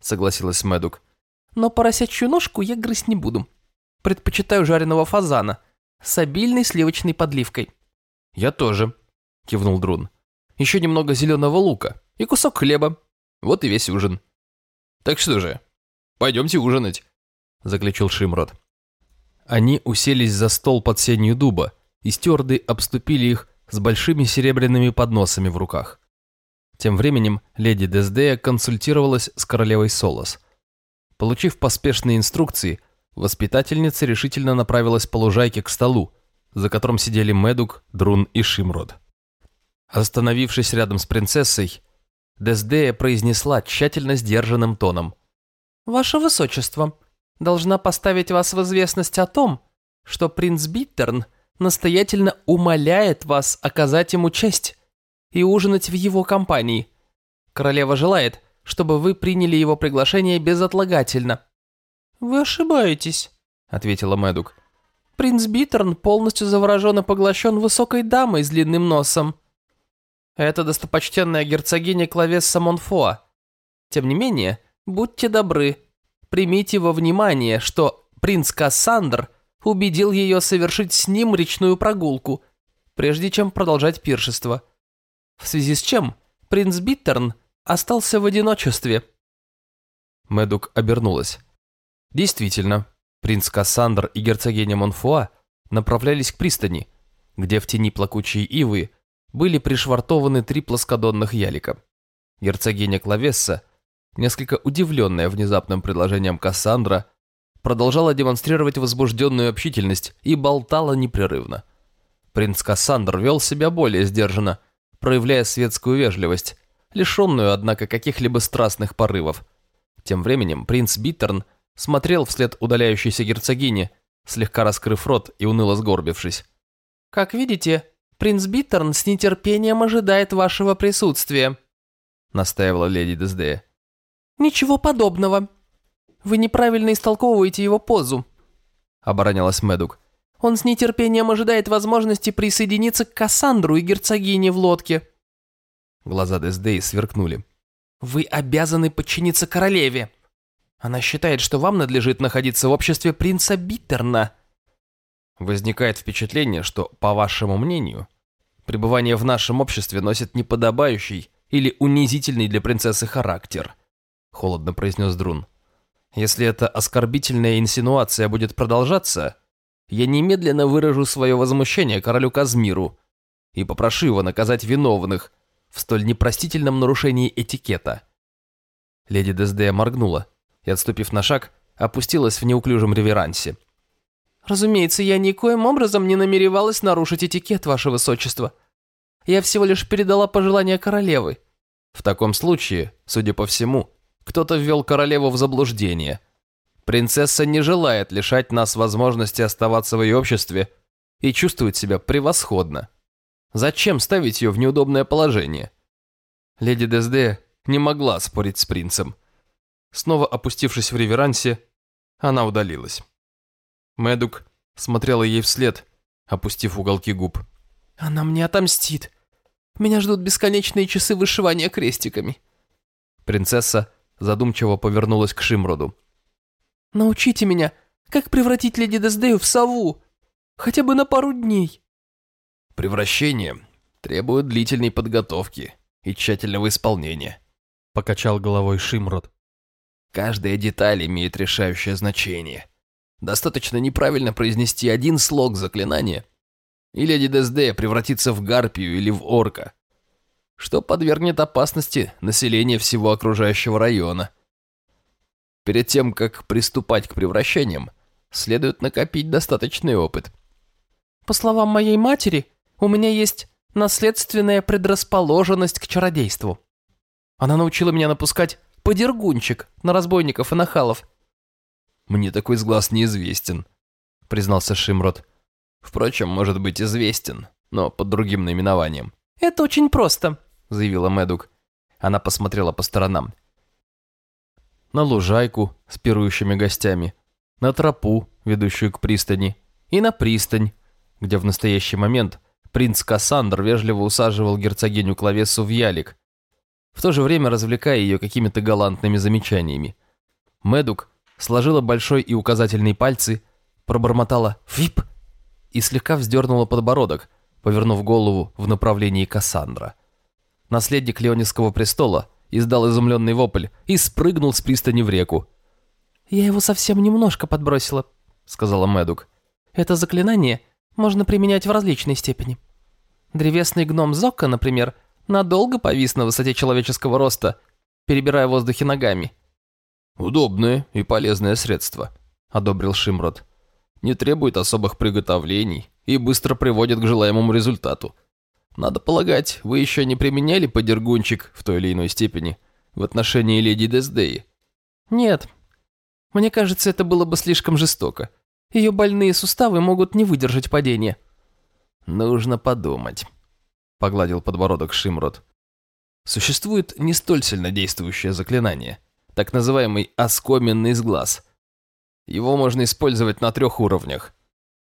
A: согласилась Мэдук.
B: Но поросячью ножку я грызть не буду. Предпочитаю жареного фазана с обильной сливочной подливкой.
A: Я тоже, кивнул Друн. «Еще немного зеленого лука и кусок хлеба. Вот и весь ужин».
C: «Так что же, пойдемте ужинать», — заключил Шимрот.
A: Они уселись за стол под сенью дуба, и стюарды обступили их с большими серебряными подносами в руках. Тем временем леди Дездея консультировалась с королевой Солос. Получив поспешные инструкции, воспитательница решительно направилась по лужайке к столу, за которым сидели Медук, Друн и Шимрод. Остановившись рядом с принцессой, Дездея произнесла тщательно сдержанным тоном.
B: «Ваше Высочество, должна поставить вас в известность о том, что принц Биттерн настоятельно умоляет вас оказать ему честь и ужинать в его компании. Королева желает, чтобы вы приняли его приглашение безотлагательно». «Вы ошибаетесь», — ответила Медук. «Принц Биттерн полностью заворожен и поглощен высокой дамой с длинным носом. Это достопочтенная герцогиня Клавесса Монфоа. Тем не менее, будьте добры, примите во внимание, что принц Кассандр убедил ее совершить с ним речную прогулку, прежде чем продолжать пиршество. В связи с чем принц Биттерн остался в одиночестве.
A: Медук обернулась. Действительно, принц Кассандр и герцогиня Монфоа направлялись к пристани, где в тени плакучей ивы были пришвартованы три плоскодонных ялика. Герцогиня Клавесса, несколько удивленная внезапным предложением Кассандра, продолжала демонстрировать возбужденную общительность и болтала непрерывно. Принц Кассандр вел себя более сдержанно, проявляя светскую вежливость, лишенную, однако, каких-либо страстных порывов. Тем временем принц Биттерн смотрел вслед удаляющейся герцогине, слегка раскрыв рот и уныло сгорбившись.
B: «Как видите, Принц Биттерн с нетерпением ожидает вашего присутствия», — настаивала леди Дездея. «Ничего подобного. Вы неправильно истолковываете его позу», — оборонялась Медук. «Он с нетерпением ожидает возможности присоединиться к Кассандру и герцогине в лодке».
A: Глаза Дездеи сверкнули.
B: «Вы обязаны подчиниться королеве. Она считает, что вам надлежит находиться в обществе принца Биттерна».
A: Возникает впечатление, что, по вашему мнению, пребывание в нашем обществе носит неподобающий или унизительный для принцессы характер, холодно произнес Друн. Если эта оскорбительная инсинуация будет продолжаться, я немедленно выражу свое возмущение королю Казмиру и попрошу его наказать виновных в столь непростительном нарушении этикета. Леди Дездея моргнула и, отступив на шаг, опустилась в неуклюжем реверансе.
B: Разумеется, я никоим образом не намеревалась нарушить этикет, ваше высочество. Я всего лишь передала пожелания королевы.
A: В таком случае, судя по всему, кто-то ввел королеву в заблуждение. Принцесса не желает лишать нас возможности оставаться в ее обществе и чувствует себя превосходно. Зачем ставить ее в неудобное положение? Леди Дезде не могла спорить с принцем. Снова опустившись в реверансе, она удалилась. Мэдук смотрела ей вслед, опустив уголки губ.
B: «Она мне отомстит. Меня ждут бесконечные часы вышивания крестиками».
A: Принцесса задумчиво повернулась к Шимроду.
B: «Научите меня, как превратить леди Дездею в сову, хотя бы на пару дней».
C: «Превращение требует длительной подготовки и тщательного исполнения», — покачал головой Шимрод. «Каждая деталь имеет решающее значение. Достаточно неправильно произнести один слог заклинания, и леди Дездея превратится в гарпию или в орка, что подвергнет опасности население всего окружающего района. Перед тем, как приступать к превращениям, следует накопить достаточный опыт.
B: По словам моей матери, у меня есть наследственная предрасположенность к чародейству. Она научила меня напускать подергунчик на разбойников и нахалов.
C: «Мне такой сглаз неизвестен», — признался Шимрот. «Впрочем, может быть известен, но под другим наименованием».
B: «Это очень просто», —
A: заявила Мэдук. Она посмотрела по сторонам. На лужайку с пирующими гостями, на тропу, ведущую к пристани, и на пристань, где в настоящий момент принц Кассандр вежливо усаживал герцогиню Клавесу в ялик, в то же время развлекая ее какими-то галантными замечаниями. Медук сложила большой и указательный пальцы, пробормотала «Вип!» и слегка вздернула подбородок, повернув голову в направлении Кассандра. Наследник Леонисского престола издал изумленный вопль и спрыгнул с пристани в реку.
B: «Я его совсем немножко подбросила», — сказала Медук. «Это заклинание можно применять в различной степени. Древесный гном Зокка, например, надолго повис на высоте человеческого роста, перебирая в воздухе ногами.
C: «Удобное и полезное средство», — одобрил Шимрод. «Не требует особых приготовлений и быстро приводит к желаемому результату. Надо полагать, вы еще не применяли подергунчик в той или иной степени в отношении леди Дездеи?»
B: «Нет. Мне кажется, это было бы слишком жестоко. Ее больные суставы могут не выдержать падения».
C: «Нужно подумать», — погладил подбородок Шимрод. «Существует не столь сильно действующее заклинание — так называемый оскоменный сглаз. Его можно использовать на трех уровнях.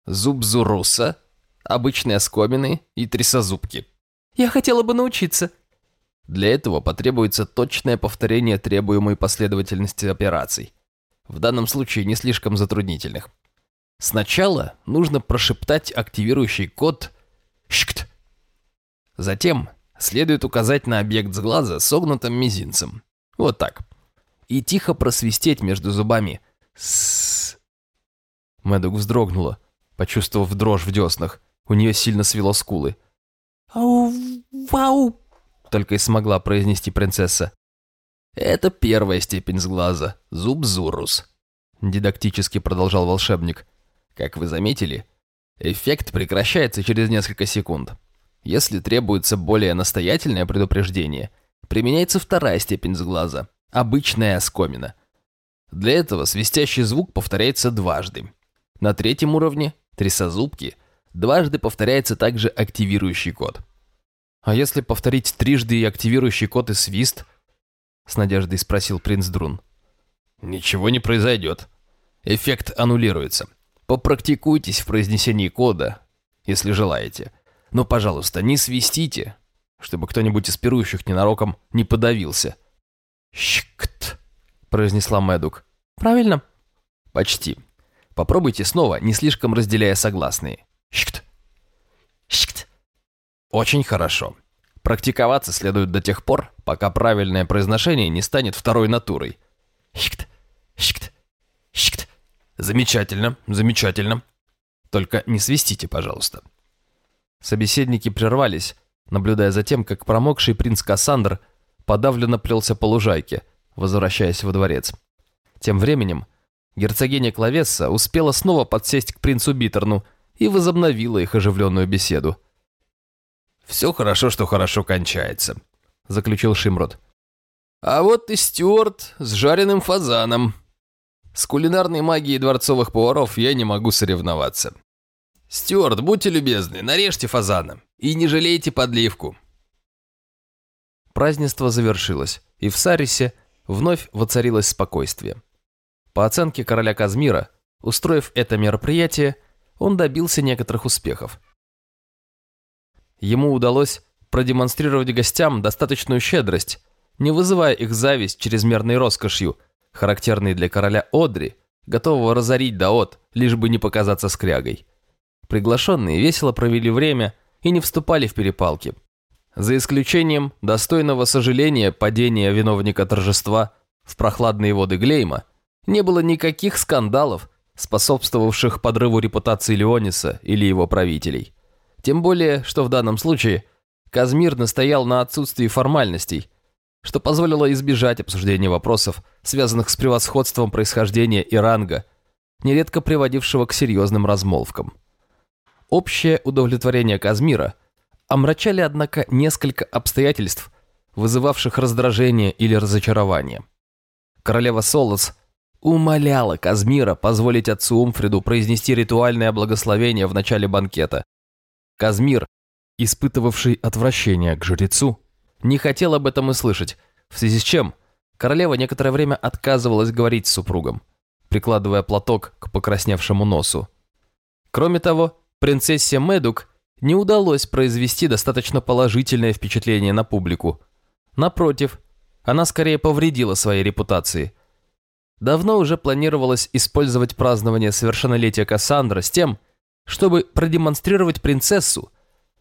C: Зуб Зуруса, обычные оскомины и трясозубки.
B: Я хотела бы научиться.
C: Для этого потребуется точное повторение требуемой последовательности операций. В данном случае не слишком затруднительных. Сначала нужно прошептать активирующий код «ШКТ». Затем следует указать на объект сглаза согнутым мизинцем. Вот так и тихо просвистеть между зубами. С.
A: Мэддок вздрогнула, почувствовав дрожь в деснах. У нее сильно свело скулы.
B: «Ау, вау!»
A: Только и смогла произнести принцесса.
C: «Это первая степень сглаза, зуб Зурус», — дидактически продолжал волшебник. «Как вы заметили, эффект прекращается через несколько секунд. Если требуется более настоятельное предупреждение, применяется вторая степень сглаза, обычная оскомина. Для этого свистящий звук повторяется дважды. На третьем уровне, трясозубки, дважды повторяется также активирующий код.
A: «А если повторить трижды и активирующий код и свист?» С надеждой спросил принц Друн.
C: «Ничего не произойдет. Эффект аннулируется. Попрактикуйтесь в произнесении кода, если желаете. Но, пожалуйста, не свистите, чтобы кто-нибудь из пирующих ненароком не подавился.
A: «Щкт», — произнесла Мэдук.
B: «Правильно?»
C: «Почти. Попробуйте снова, не слишком разделяя согласные. Щкт».
B: «Щкт».
C: «Очень хорошо. Практиковаться следует до тех пор, пока правильное произношение не станет второй натурой. Щкт, щкт, щкт. Замечательно, замечательно. Только не свистите, пожалуйста».
A: Собеседники прервались, наблюдая за тем, как промокший принц Кассандр – подавленно плелся по лужайке, возвращаясь во дворец. Тем временем герцогиня Клавесса успела снова подсесть к принцу Биттерну и возобновила их оживленную беседу.
C: «Все хорошо, что хорошо кончается», — заключил Шимрот. «А вот и Стюарт с жареным фазаном. С кулинарной магией дворцовых поваров я не могу соревноваться. Стюарт, будьте любезны, нарежьте фазана и не жалейте подливку.
A: Празднество завершилось, и в Сарисе вновь воцарилось спокойствие. По оценке короля Казмира, устроив это мероприятие, он добился некоторых успехов. Ему удалось продемонстрировать гостям достаточную щедрость, не вызывая их зависть чрезмерной роскошью, характерной для короля Одри, готового разорить Даот, лишь бы не показаться скрягой. Приглашенные весело провели время и не вступали в перепалки. За исключением достойного сожаления падения виновника торжества в прохладные воды Глейма, не было никаких скандалов, способствовавших подрыву репутации Леониса или его правителей. Тем более, что в данном случае Казмир настоял на отсутствии формальностей, что позволило избежать обсуждения вопросов, связанных с превосходством происхождения и ранга, нередко приводившего к серьезным размолвкам. Общее удовлетворение Казмира омрачали, однако, несколько обстоятельств, вызывавших раздражение или разочарование. Королева Солос умоляла Казмира позволить отцу Умфриду произнести ритуальное благословение в начале банкета. Казмир, испытывавший отвращение к жрецу, не хотел об этом и слышать, в связи с чем королева некоторое время отказывалась говорить с супругом, прикладывая платок к покрасневшему носу. Кроме того, принцессе Медук не удалось произвести достаточно положительное впечатление на публику. Напротив, она скорее повредила своей репутации. Давно уже планировалось использовать празднование совершеннолетия Кассандра с тем, чтобы продемонстрировать принцессу,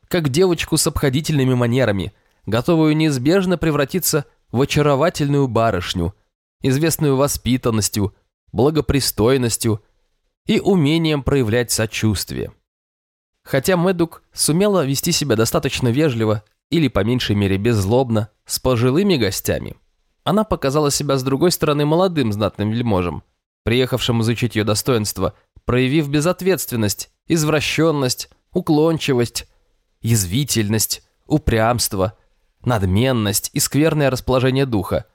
A: как девочку с обходительными манерами, готовую неизбежно превратиться в очаровательную барышню, известную воспитанностью, благопристойностью и умением проявлять сочувствие. Хотя Мэдук сумела вести себя достаточно вежливо или, по меньшей мере, беззлобно с пожилыми гостями, она показала себя с другой стороны молодым знатным вельможем, приехавшим изучить ее достоинство, проявив безответственность, извращенность, уклончивость, язвительность, упрямство, надменность и скверное расположение духа,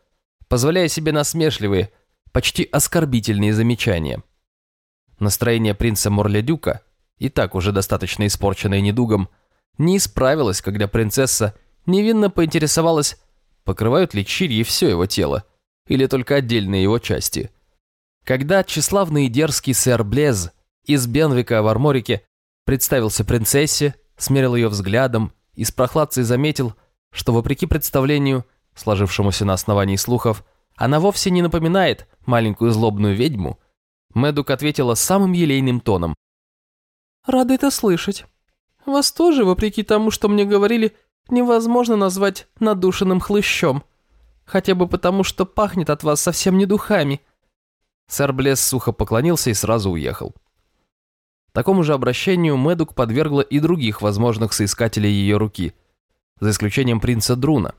A: позволяя себе насмешливые, почти оскорбительные замечания. Настроение принца Морледюка, и так уже достаточно испорченное недугом, не исправилось, когда принцесса невинно поинтересовалась, покрывают ли чирьи все его тело, или только отдельные его части. Когда тщеславный и дерзкий сэр Блез из Бенвика в Арморике представился принцессе, смерил ее взглядом и с прохладцей заметил, что вопреки представлению, сложившемуся на основании слухов, она вовсе не напоминает маленькую злобную ведьму, Мэдук ответила самым елейным тоном.
B: «Рада это слышать. Вас тоже, вопреки тому, что мне говорили, невозможно назвать надушенным хлыщом. Хотя бы потому, что пахнет от вас совсем не духами».
A: Сэр Блесс сухо поклонился и сразу уехал. Такому же обращению Мэдук подвергла и других возможных соискателей ее руки – за исключением принца Друна.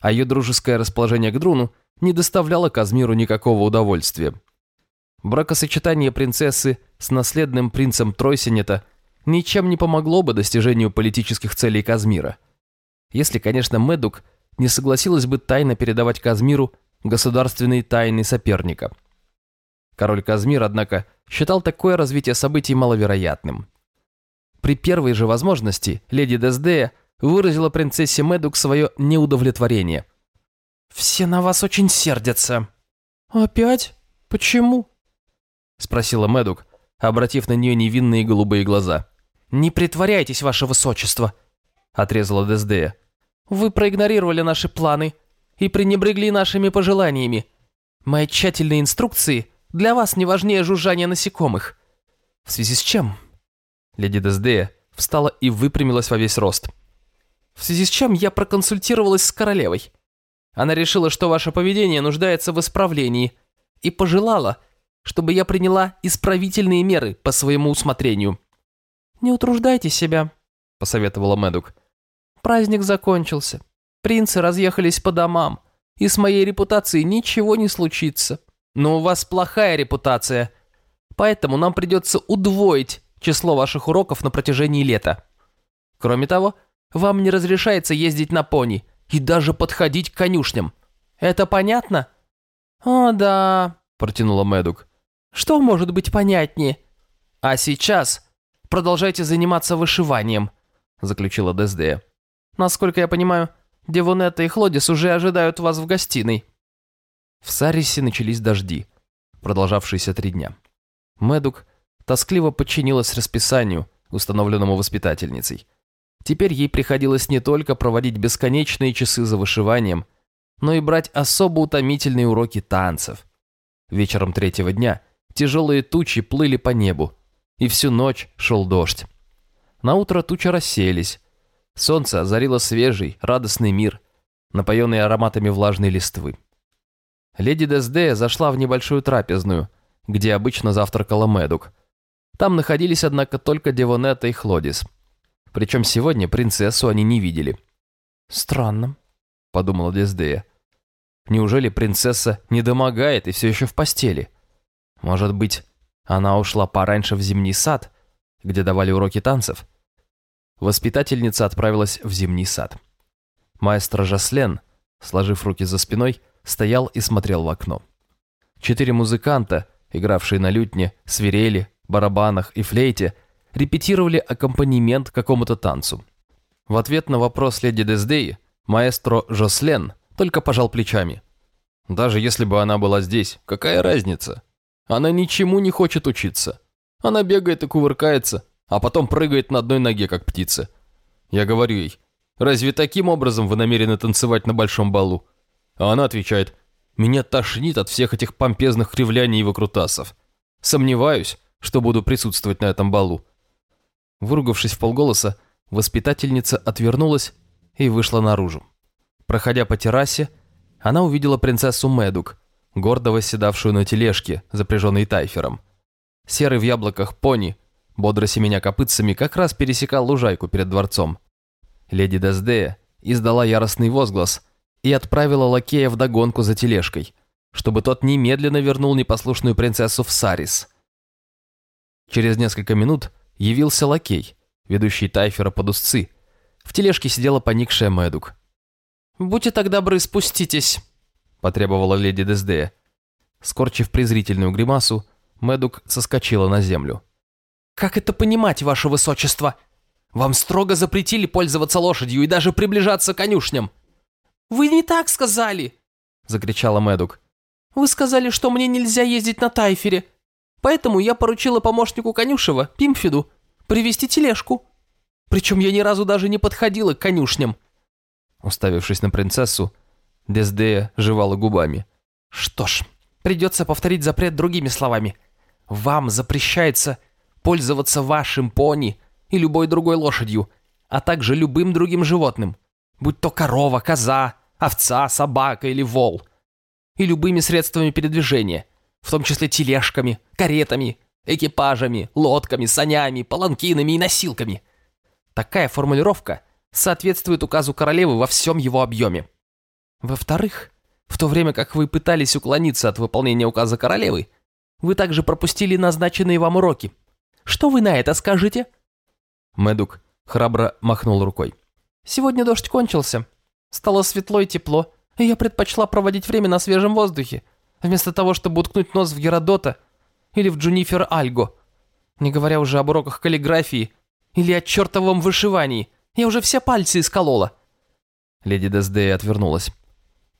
A: А ее дружеское расположение к Друну не доставляло Казмиру никакого удовольствия. Бракосочетание принцессы с наследным принцем Тройсинета ничем не помогло бы достижению политических целей Казмира. Если, конечно, Медук не согласилась бы тайно передавать Казмиру государственные тайны соперника. Король Казмир, однако, считал такое развитие событий маловероятным. При первой же возможности леди Дездея выразила принцессе Мэдук свое неудовлетворение.
B: «Все на вас очень сердятся». «Опять? Почему?»
A: Спросила Мэдук, обратив на нее невинные голубые глаза.
B: «Не притворяйтесь, ваше высочество», отрезала Дездея. «Вы проигнорировали наши планы и пренебрегли нашими пожеланиями. Мои тщательные инструкции для вас не важнее жужжания насекомых. В связи с чем?»
A: Леди Дездея встала и выпрямилась во весь рост
B: в связи с чем я проконсультировалась с королевой. Она решила, что ваше поведение нуждается в исправлении, и пожелала, чтобы я приняла исправительные меры по своему усмотрению. «Не утруждайте себя», — посоветовала Мэдук. «Праздник закончился. Принцы разъехались по домам, и с моей репутацией ничего не случится. Но у вас плохая репутация, поэтому нам придется удвоить число ваших уроков на протяжении лета. Кроме того, вам не разрешается ездить на пони и даже подходить к конюшням. Это понятно?» «О, да», – протянула Мэдук. «Что может быть понятнее?» «А сейчас продолжайте заниматься вышиванием», – заключила Дездея. «Насколько я понимаю, Девонетта и Хлодис уже ожидают вас в гостиной».
A: В Сарисе начались дожди, продолжавшиеся три дня. Мэдук тоскливо подчинилась расписанию, установленному воспитательницей. Теперь ей приходилось не только проводить бесконечные часы за вышиванием, но и брать особо утомительные уроки танцев. Вечером третьего дня тяжелые тучи плыли по небу, и всю ночь шел дождь. Наутро тучи рассеялись. Солнце озарило свежий, радостный мир, напоенный ароматами влажной листвы. Леди Дездея зашла в небольшую трапезную, где обычно завтракала Медук. Там находились, однако, только Девонетта и Хлодис. Причем сегодня принцессу они не видели. «Странно», — подумала Дездея. «Неужели принцесса не домогает и все еще в постели? Может быть, она ушла пораньше в зимний сад, где давали уроки танцев?» Воспитательница отправилась в зимний сад. Маэстро Жаслен, сложив руки за спиной, стоял и смотрел в окно. Четыре музыканта, игравшие на лютне, свирели, барабанах и флейте, репетировали аккомпанемент какому-то танцу. В ответ на вопрос леди Дездеи маэстро Жослен только пожал плечами. Даже если бы она была здесь, какая разница? Она ничему не хочет учиться. Она бегает и кувыркается, а потом прыгает на одной ноге, как птица. Я говорю ей, разве таким образом вы намерены танцевать на большом балу? А она отвечает, меня тошнит от всех этих помпезных кривляний и выкрутасов. Сомневаюсь, что буду присутствовать на этом балу. Выругавшись в полголоса, воспитательница отвернулась и вышла наружу. Проходя по террасе, она увидела принцессу Медук, гордо восседавшую на тележке, запряженной тайфером. Серый в яблоках пони, бодро семеня копытцами, как раз пересекал лужайку перед дворцом. Леди Дездея издала яростный возглас и отправила лакея в догонку за тележкой, чтобы тот немедленно вернул непослушную принцессу в Сарис. Через несколько минут явился лакей, ведущий Тайфера под узцы. В тележке сидела поникшая Мэдук. «Будьте так добры, спуститесь», – потребовала леди Дездея. Скорчив презрительную гримасу, Мэдук соскочила на землю. «Как это понимать, ваше высочество? Вам строго запретили пользоваться лошадью и даже приближаться к конюшням». «Вы не так сказали!» – закричала Мэдук. «Вы сказали, что мне нельзя ездить на Тайфере, поэтому я поручила помощнику конюшева, Пимфиду, привести тележку. Причем я ни разу даже не подходила к конюшням. Уставившись на принцессу, Дездея жевала губами. Что ж, придется повторить запрет другими словами. Вам запрещается пользоваться вашим пони и любой другой лошадью, а также любым другим животным, будь то корова, коза, овца, собака или вол, и любыми средствами передвижения, в том числе тележками, каретами, экипажами, лодками, санями, паланкинами и носилками. Такая формулировка соответствует указу королевы во всем его объеме. Во-вторых, в то время как вы пытались уклониться от выполнения указа королевы, вы также пропустили назначенные вам уроки. Что вы на это скажете?» Медук храбро махнул рукой. «Сегодня дождь кончился. Стало светло и тепло, и я предпочла проводить время на свежем воздухе, вместо того, чтобы уткнуть нос в Геродота или в Джунифер Альго. Не говоря уже об уроках каллиграфии или о чертовом вышивании. Я уже все пальцы исколола». Леди Дездея отвернулась.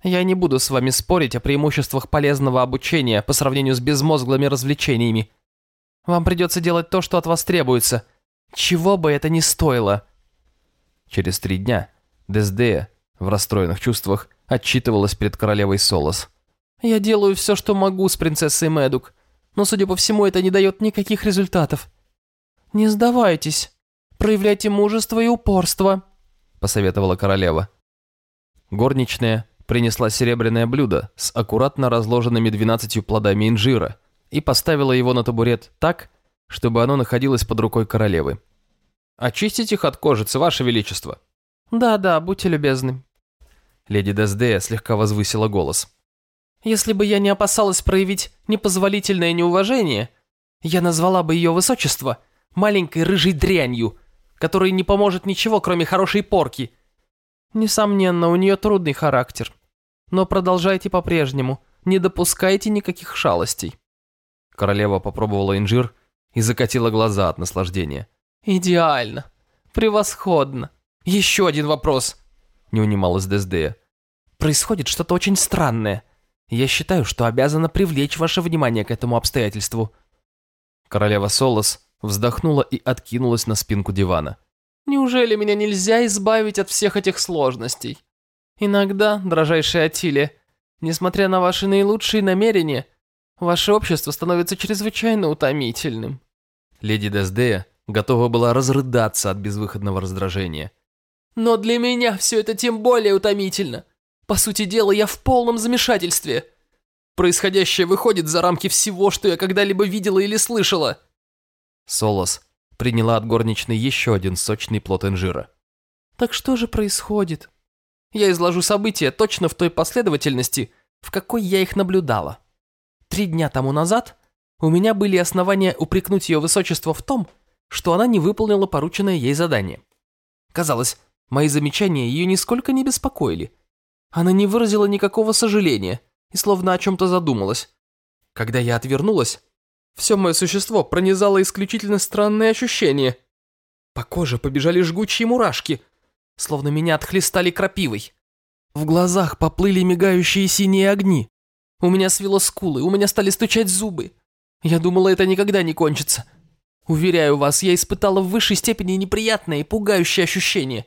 A: «Я не буду с вами спорить о преимуществах полезного обучения по сравнению с безмозглыми развлечениями. Вам придется делать то, что от вас требуется, чего бы это ни стоило». Через три дня Дездея в расстроенных чувствах отчитывалась перед королевой Солос. «Я делаю все, что могу с принцессой Медук но, судя по всему, это не дает никаких результатов. Не сдавайтесь, проявляйте мужество и упорство», – посоветовала королева. Горничная принесла серебряное блюдо с аккуратно разложенными двенадцатью плодами инжира и поставила его на табурет так, чтобы оно находилось под рукой королевы. «Очистить их от кожицы, ваше величество». «Да-да, будьте любезны». Леди Дездея слегка возвысила голос. Если бы я не опасалась проявить непозволительное неуважение, я назвала бы ее высочество маленькой рыжей дрянью, которой не поможет ничего, кроме хорошей порки. Несомненно, у нее трудный характер. Но продолжайте по-прежнему, не допускайте никаких шалостей. Королева попробовала инжир и закатила глаза от наслаждения. «Идеально! Превосходно! Еще один вопрос!» Не унималась Дездея. «Происходит что-то очень странное. Я считаю, что обязана привлечь ваше внимание к этому обстоятельству». Королева Солос вздохнула и откинулась на спинку дивана. «Неужели меня нельзя избавить от всех этих сложностей?
B: Иногда, дрожайшая Атилия, несмотря на ваши наилучшие намерения, ваше общество становится чрезвычайно утомительным.
A: Леди Дездея готова была разрыдаться от безвыходного раздражения.
B: Но для меня все это тем более утомительно. По сути дела, я в полном замешательстве. Происходящее выходит за рамки всего, что я когда-либо видела или слышала.
A: Солос приняла от горничной еще один сочный плод инжира.
B: Так что же происходит? Я изложу события точно в той последовательности, в какой я их наблюдала. Три дня тому назад у меня были основания упрекнуть ее высочество в том, что она не выполнила порученное ей задание. Казалось, мои замечания ее нисколько не беспокоили. Она не выразила никакого сожаления и словно о чем-то задумалась. Когда я отвернулась, все мое существо пронизало исключительно странные ощущения. По коже побежали жгучие мурашки, словно меня отхлестали крапивой. В глазах поплыли мигающие синие огни. У меня свело скулы, у меня стали стучать зубы. Я думала, это никогда не кончится. Уверяю вас, я испытала в высшей степени неприятное и пугающее ощущение.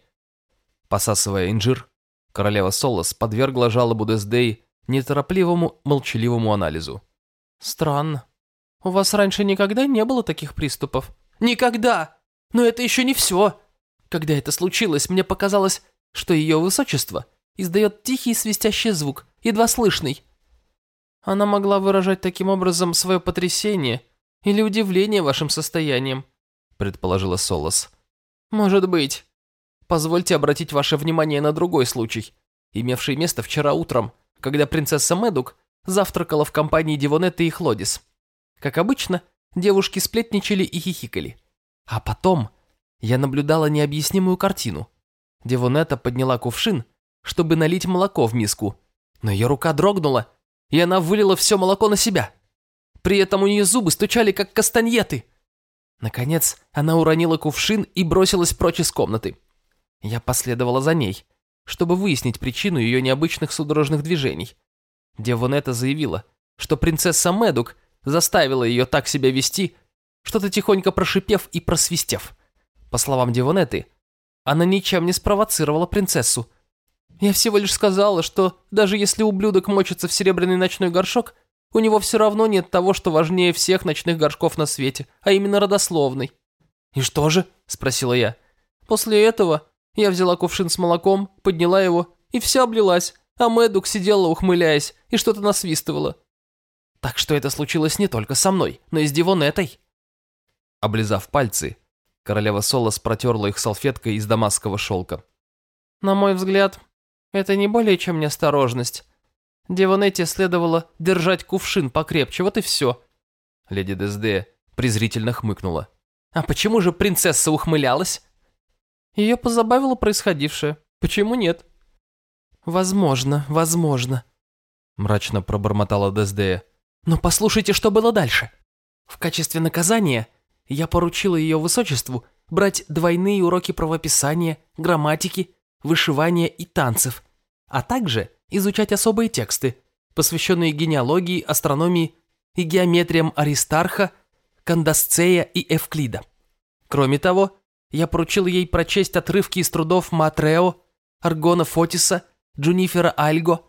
A: Посасывая инжир, королева Солос подвергла жалобу Дездей неторопливому, молчаливому анализу.
B: Странно. У вас раньше никогда не было таких приступов? Никогда! Но это еще не все. Когда это случилось, мне показалось, что ее высочество издает тихий свистящий звук, едва слышный. Она могла выражать таким образом свое потрясение или удивление вашим состоянием, предположила Солос. Может быть. Позвольте обратить ваше внимание на другой случай, имевший место вчера утром, когда принцесса Медук завтракала в компании Дивонетты и Хлодис. Как обычно, девушки сплетничали и хихикали. А потом я наблюдала необъяснимую картину. Девонета подняла кувшин, чтобы налить молоко в миску, но ее рука дрогнула, и она вылила все молоко на себя. При этом у нее зубы стучали, как кастаньеты. Наконец, она уронила кувшин и бросилась прочь из комнаты. Я последовала за ней, чтобы выяснить причину ее необычных судорожных движений. Девонета заявила, что принцесса Медук заставила ее так себя вести, что-то тихонько прошипев и просвистев. По словам Дивонеты, она ничем не спровоцировала принцессу. Я всего лишь сказала, что даже если ублюдок мочится в серебряный ночной горшок, у него все равно нет того, что важнее всех ночных горшков на свете, а именно родословный. «И что же?» – спросила я. После этого я взяла кувшин с молоком, подняла его и вся облилась, а Мэдук сидела, ухмыляясь, и что-то насвистывала. Так что это случилось не только со мной, но и с Дивонетой.
A: Облизав пальцы, Королева Солос протерла их салфеткой из дамасского шелка.
B: «На мой взгляд, это не более чем неосторожность. Девонетте следовало держать кувшин покрепче, вот и все».
A: Леди Дезде презрительно хмыкнула.
B: «А почему же принцесса ухмылялась?» Ее позабавило происходившее. Почему нет? «Возможно, возможно», — мрачно пробормотала Дездея. «Но послушайте, что было дальше. В качестве наказания я поручила ее высочеству брать двойные уроки правописания, грамматики, вышивания и танцев, а также изучать особые тексты, посвященные генеалогии, астрономии и геометриям Аристарха, Кандасцея и Эвклида. Кроме того, я поручил ей прочесть отрывки из трудов Матрео, Аргона Фотиса, Джунифера Альго,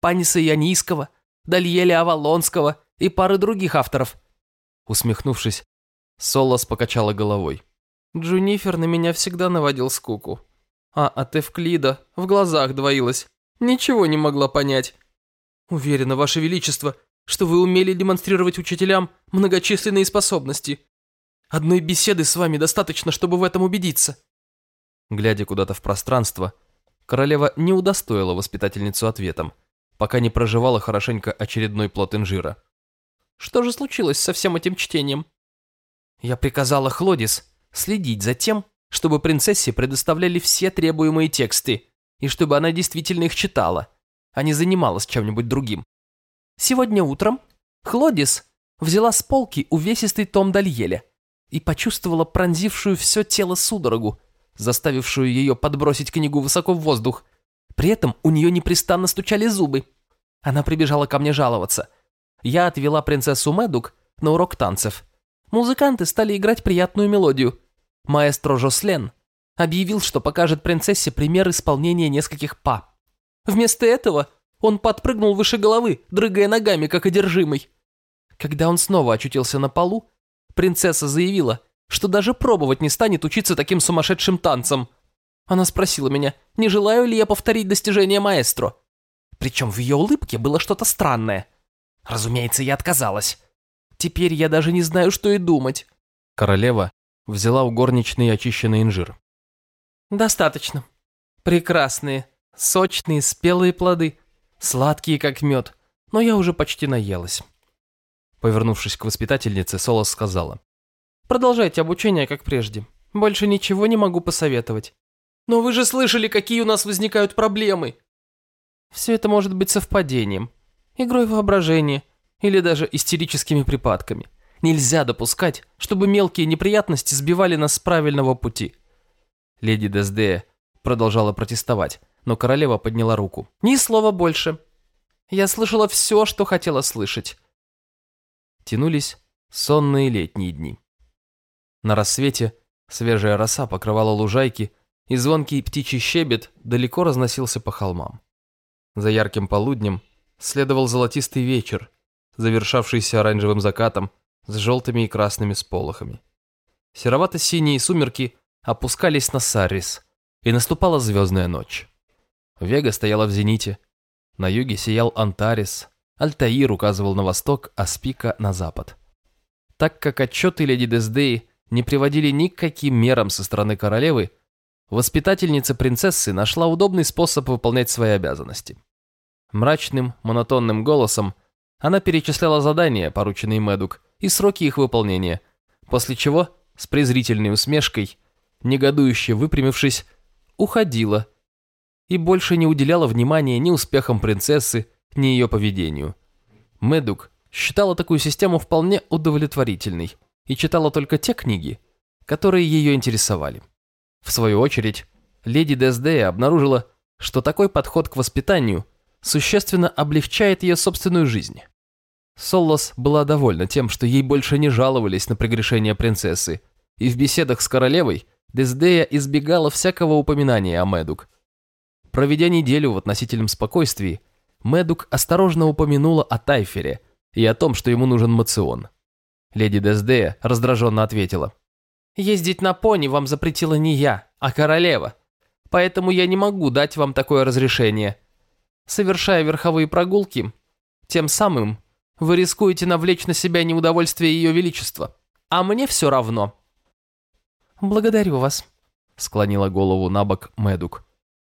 B: Паниса Янийского, Дальеля Авалонского и пары других авторов. Усмехнувшись, Солос покачала головой. Джунифер на меня всегда наводил скуку. А от Эвклида в глазах двоилась. Ничего не могла понять. Уверена, Ваше Величество, что вы умели демонстрировать учителям многочисленные способности. Одной беседы с вами достаточно, чтобы в этом убедиться.
A: Глядя куда-то в пространство, королева не удостоила воспитательницу ответом, пока не проживала хорошенько очередной плод инжира.
B: Что же случилось со всем этим чтением? Я приказала Хлодис следить за тем, чтобы принцессе предоставляли все требуемые тексты, и чтобы она действительно их читала, а не занималась чем-нибудь другим. Сегодня утром Хлодис взяла с полки увесистый том Дальеля и почувствовала пронзившую все тело судорогу, заставившую ее подбросить книгу высоко в воздух. При этом у нее непрестанно стучали зубы. Она прибежала ко мне жаловаться. Я отвела принцессу Мэдук на урок танцев музыканты стали играть приятную мелодию. Маэстро Жослен объявил, что покажет принцессе пример исполнения нескольких па. Вместо этого он подпрыгнул выше головы, дрыгая ногами, как одержимый. Когда он снова очутился на полу, принцесса заявила, что даже пробовать не станет учиться таким сумасшедшим танцам. Она спросила меня, не желаю ли я повторить достижение маэстро. Причем в ее улыбке было что-то странное. Разумеется, я отказалась. Теперь я даже не знаю, что и думать.
A: Королева взяла у горничной очищенный инжир.
B: Достаточно. Прекрасные, сочные, спелые плоды. Сладкие, как мед. Но я уже почти наелась.
A: Повернувшись к воспитательнице, Солос сказала.
B: Продолжайте обучение, как прежде. Больше ничего не могу посоветовать. Но вы же слышали, какие у нас возникают проблемы. Все это может быть совпадением, игрой воображения или даже истерическими припадками. Нельзя допускать, чтобы мелкие неприятности сбивали нас с правильного пути.
A: Леди Дездея продолжала протестовать, но королева подняла руку.
B: «Ни слова больше. Я слышала все, что хотела слышать».
A: Тянулись сонные летние дни. На рассвете свежая роса покрывала лужайки, и звонкий птичий щебет далеко разносился по холмам. За ярким полуднем следовал золотистый вечер, завершавшийся оранжевым закатом с желтыми и красными сполохами. Серовато-синие сумерки опускались на Саррис, и наступала звездная ночь. Вега стояла в зените, на юге сиял Антарис, Альтаир указывал на восток, а Спика на запад. Так как отчеты леди Дездеи не приводили ни к каким мерам со стороны королевы, воспитательница принцессы нашла удобный способ выполнять свои обязанности. Мрачным, монотонным голосом она перечисляла задания, порученные Мэдук, и сроки их выполнения, после чего, с презрительной усмешкой, негодующе выпрямившись, уходила и больше не уделяла внимания ни успехам принцессы, ни ее поведению. Мэдук считала такую систему вполне удовлетворительной и читала только те книги, которые ее интересовали. В свою очередь, леди Дездея обнаружила, что такой подход к воспитанию – существенно облегчает ее собственную жизнь. Соллос была довольна тем, что ей больше не жаловались на прегрешения принцессы, и в беседах с королевой Дездея избегала всякого упоминания о Медук. Проведя неделю в относительном спокойствии, Медук осторожно упомянула о Тайфере и о том, что ему нужен мацион. Леди Дездея раздраженно ответила.
B: «Ездить на пони вам запретила не я, а королева, поэтому я не могу дать вам такое разрешение совершая верховые прогулки, тем самым вы рискуете навлечь на себя неудовольствие Ее Величества. А мне все равно». «Благодарю вас», — склонила голову на бок Мэдук.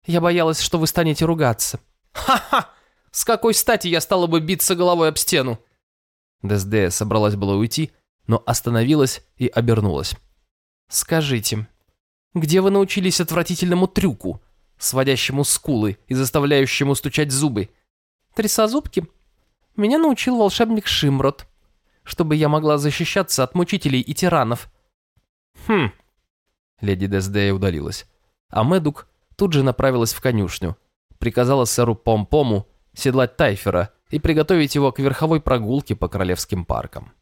B: «Я боялась, что вы станете ругаться». «Ха-ха! С какой стати я стала бы биться головой об стену?»
A: Дездея собралась было уйти, но остановилась и обернулась.
B: «Скажите, где вы научились отвратительному трюку, сводящему скулы и заставляющему стучать зубы. Трясозубки меня научил волшебник Шимрот, чтобы я могла защищаться от мучителей и тиранов.
A: Хм. Леди Дездея удалилась. А Медук тут же направилась в конюшню. Приказала сэру Помпому седлать Тайфера и приготовить его к верховой прогулке по королевским паркам.